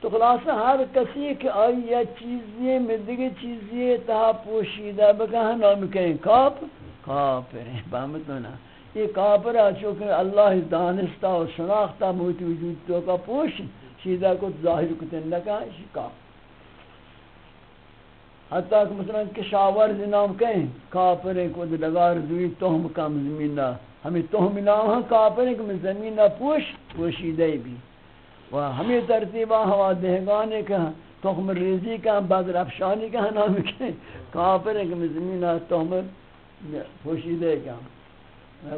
تو خلاصہ ہر کسی کہ آئی یا چیزی میں دیگه چیزی تہا پوشیدہ بکہ نام کہیں کاپ کافر. ہیں بامتو نا یہ کافر ہے، چونکہ اللہ دانستہ و شناختہ موت وجود تو کا پوش شیدہ کو ظاہر کتن لگا شکا حتی کہ مثلا کشاورز جی نام کہیں، کافر ہیں کو دلگار دوی توہم کم زمین نہ، ہمیں توہم نام ہاں کافر ہیں کہ زمین نہ پوش، پوشیدہ بھی۔ و ہمیں ترتیبہ ہوا دہگانے کا تخم ریزی کا بدر افشانی کا نام کہیں کافر ہیں کہ زمین نہ توہم پوشیدہ کا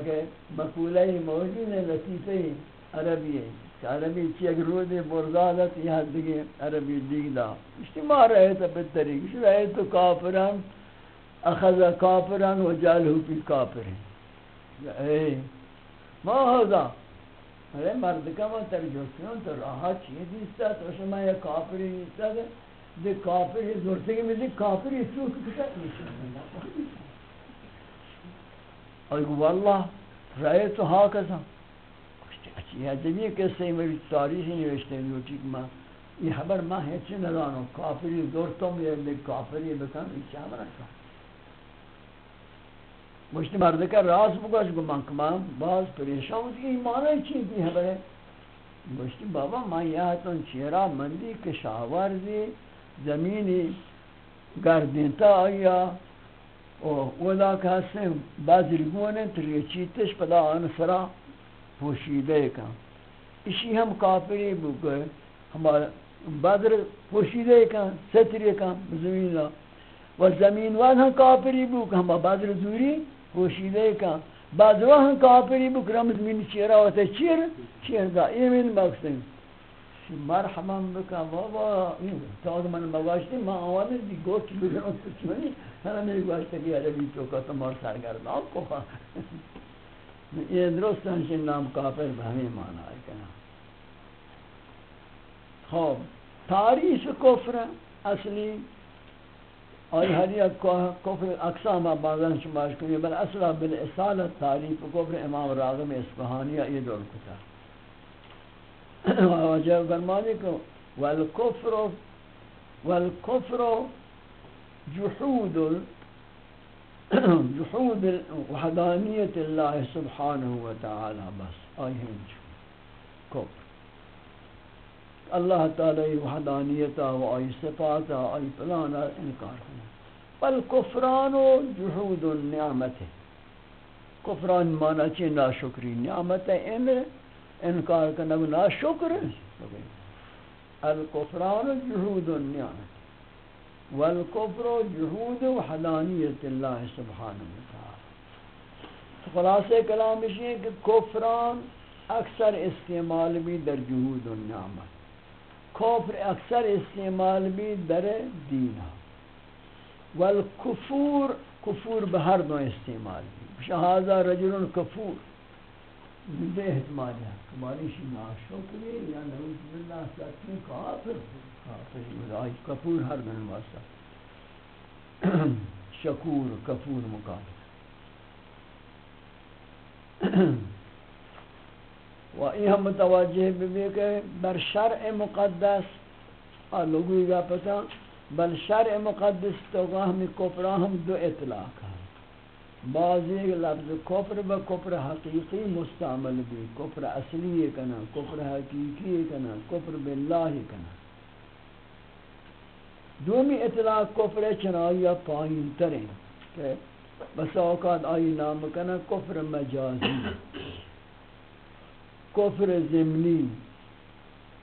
کہ مقولہ ہی موجود ہے لطیفہ ہی عربی ہے۔ کہ عربی چی اگر رو دے برزادت یہ حد دیگے عربی دیگ دا۔ اشتما رہے تا بہتری کچھ رہے تو کافران، اخذ کافران و جالہو پی کافرین اے، ما ہوزا ارے، مرد کا من ترجوکیوں تو راہا چیئے دیستا؟ تو شما یہ کافری دیستا؟ دے کافری زورتے گے میں دے کافری سوک کتا؟ نیشن اور کہ واللہ رہے تو ہاں کسا یہ عجبی قصے میں تاریخی نوشتے ہیں جو کہ ماں یہ خبر ماں ہے چی ندانو کافری دورتوں یہ لیے کافری بکن یہ چاہ برکا مجھتی مرد کا راز بگوش گو من کمان باز پریشان ہوتی ایمان ہے چی بھی خبر ہے مجھتی بابا ماں یہ تون چیرا مندی کشاورزی زمینی گردینتا آیا او ودا کہاستے بازی رگونے تریچی چیتش پدا آنسرا پوشیدے کا۔ اسی ہم کافری بکے ہمارا بدر پوشیدے کا ستری کا زمین را و زمین واد ہم کافری بک ہم بدر زوری پوشیدے کا۔ بعد وہ ہم کافری بک رم زمین چیرا ہوتا چیر چیر دا۔ یہ من مقصد مرحبا بکا بابا تاز من مگاشتی ما آواز دی گوشت بگرم سچمانی ہمیں گوشت کہ عربی چوکا تمہار سرگردان کو خواہ۔ یہ درست ہنچین نام کافر بہمی معنی ہے کنا خوب، تاریخ کفر اصلی۔ اور ہر یک کفر اقسام بازن شماش کنی بل اصلا بالاصالت تاریخ کفر امام راغم اسفحانی یہ دور کتا۔ وجہ فرمانی کو والکفر والکفر جحود جحود وحدانیت اللہ سبحانہ وتعالی، بس آئی ہنچ کفر اللہ تعالی وحدانیتا و آئی صفاتا آئی پلانا انکار کرنا بل کفران و جحود النعمت۔ کفران مانا چی ناشکری نعمت ان انکار کرنا ناشکر الکفران و جحود النعمت۔ والکفر و جہود وحدانیت اللہ سبحانہ وتعالی۔ خلاصہ کلام ہے کہ کفران اکثر استعمال بھی در جہود النعمت کفر اکثر استعمال بھی در دین۔ والکفور، کفور بہر دو استعمال بھی۔ شہازہ رجل کفور۔ بے احتمال ہے۔ کمالی شی ناشکری یا نعوذ باللہ ساتھی کافر ہے کپور ہر دن واسطہ۔ شکور کپور مقابل۔ و این هم متوجه بھی کہ بر شرع مقدس لوگوی گا پتا، بل شرع مقدس تو ہمیں کپرا ہم دو اطلاق ہے بعضی لفظ کفر با کفر حقیقی مستعمل بھی کفر اصلی کنا کفر حقیقی کنا کفر باللہ کنا۔ دومی اطلاق کفر چنائی پائین ترین کہ بس اوقات آئی نام کنا کفر مجازی، کفر زمنی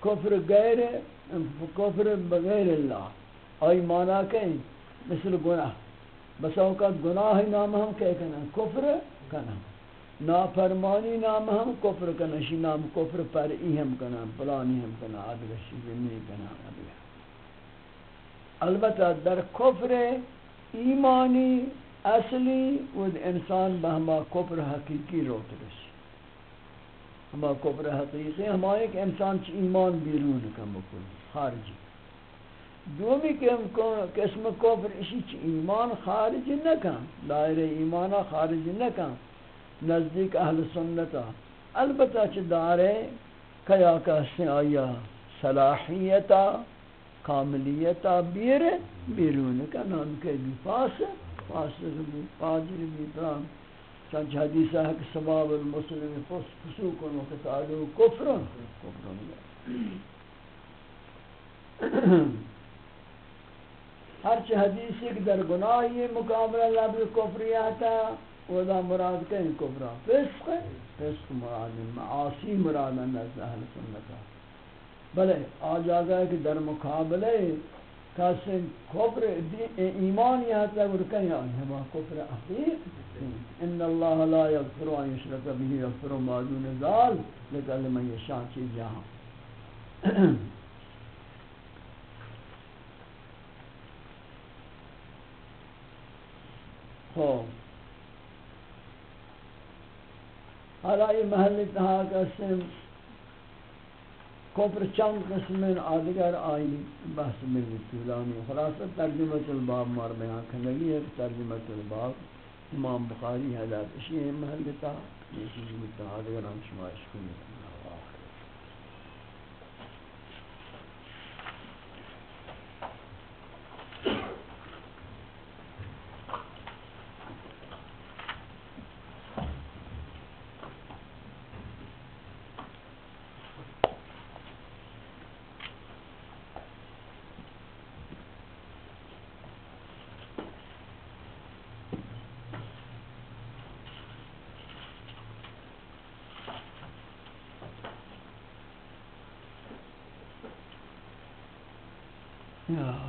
کفر غیر، کفر بغیر اللہ۔ آئی مانا کہیں مثل گناہ بس اوقات گناہ نام ہم کہہ کنا کفر کنا، نافرمانی نام ہم کفر کنا، شی نام کفر پر ای ہم کنا پلانی ہم کنا آدھگشی زمنی کنا آدھگشی البتہ در کفر ایمانی، اصلی ود انسان بہما کفر حقیقی روت رسی ہما کفر حقیقی، ہما ایک انسان چی ایمان بیرون کم بکل خارجی دومی قسم کفر اسی چی ایمان خارج نکن دائر ایمانا خارج نکن نزدیک اہل سنتا. البتہ چی دارے کیا کہستے آیا صلاحیتا کاملیتا بیر بیرون کا نام کے بھی پاس فاسق بھی پاجر بھی پرام چنچ حدیثہ ہے کہ سباب المسلم فسوق و قتالو کفر۔ کفر ہرچ حدیثی کہ در گناہی مقابلہ لبی کفری آتا ودا مراد کہیں کفرہ فسق فسق مراد معاصی مراد نزد اہل سنتا بلے آجا گئے کہ در مقابلے کسی کفر ایمان یہاں تک رکھیں آئی ہما کفر احقیق ان اللہ لا یغفر ان یشرک به یغفر ما دون ذال لکل من یشاء چیز جہاں خوب حالا یہ محل تہا قسم کفر چند قسم آدگر آئی بحث میں طولانی خلاصہ ترجمت الباب مار بیان کنگی ہے ترجمت الباب امام بخاری حضرت اشیاء محلتا یہ چیز متحادگر ہم شمائش کنی Yeah.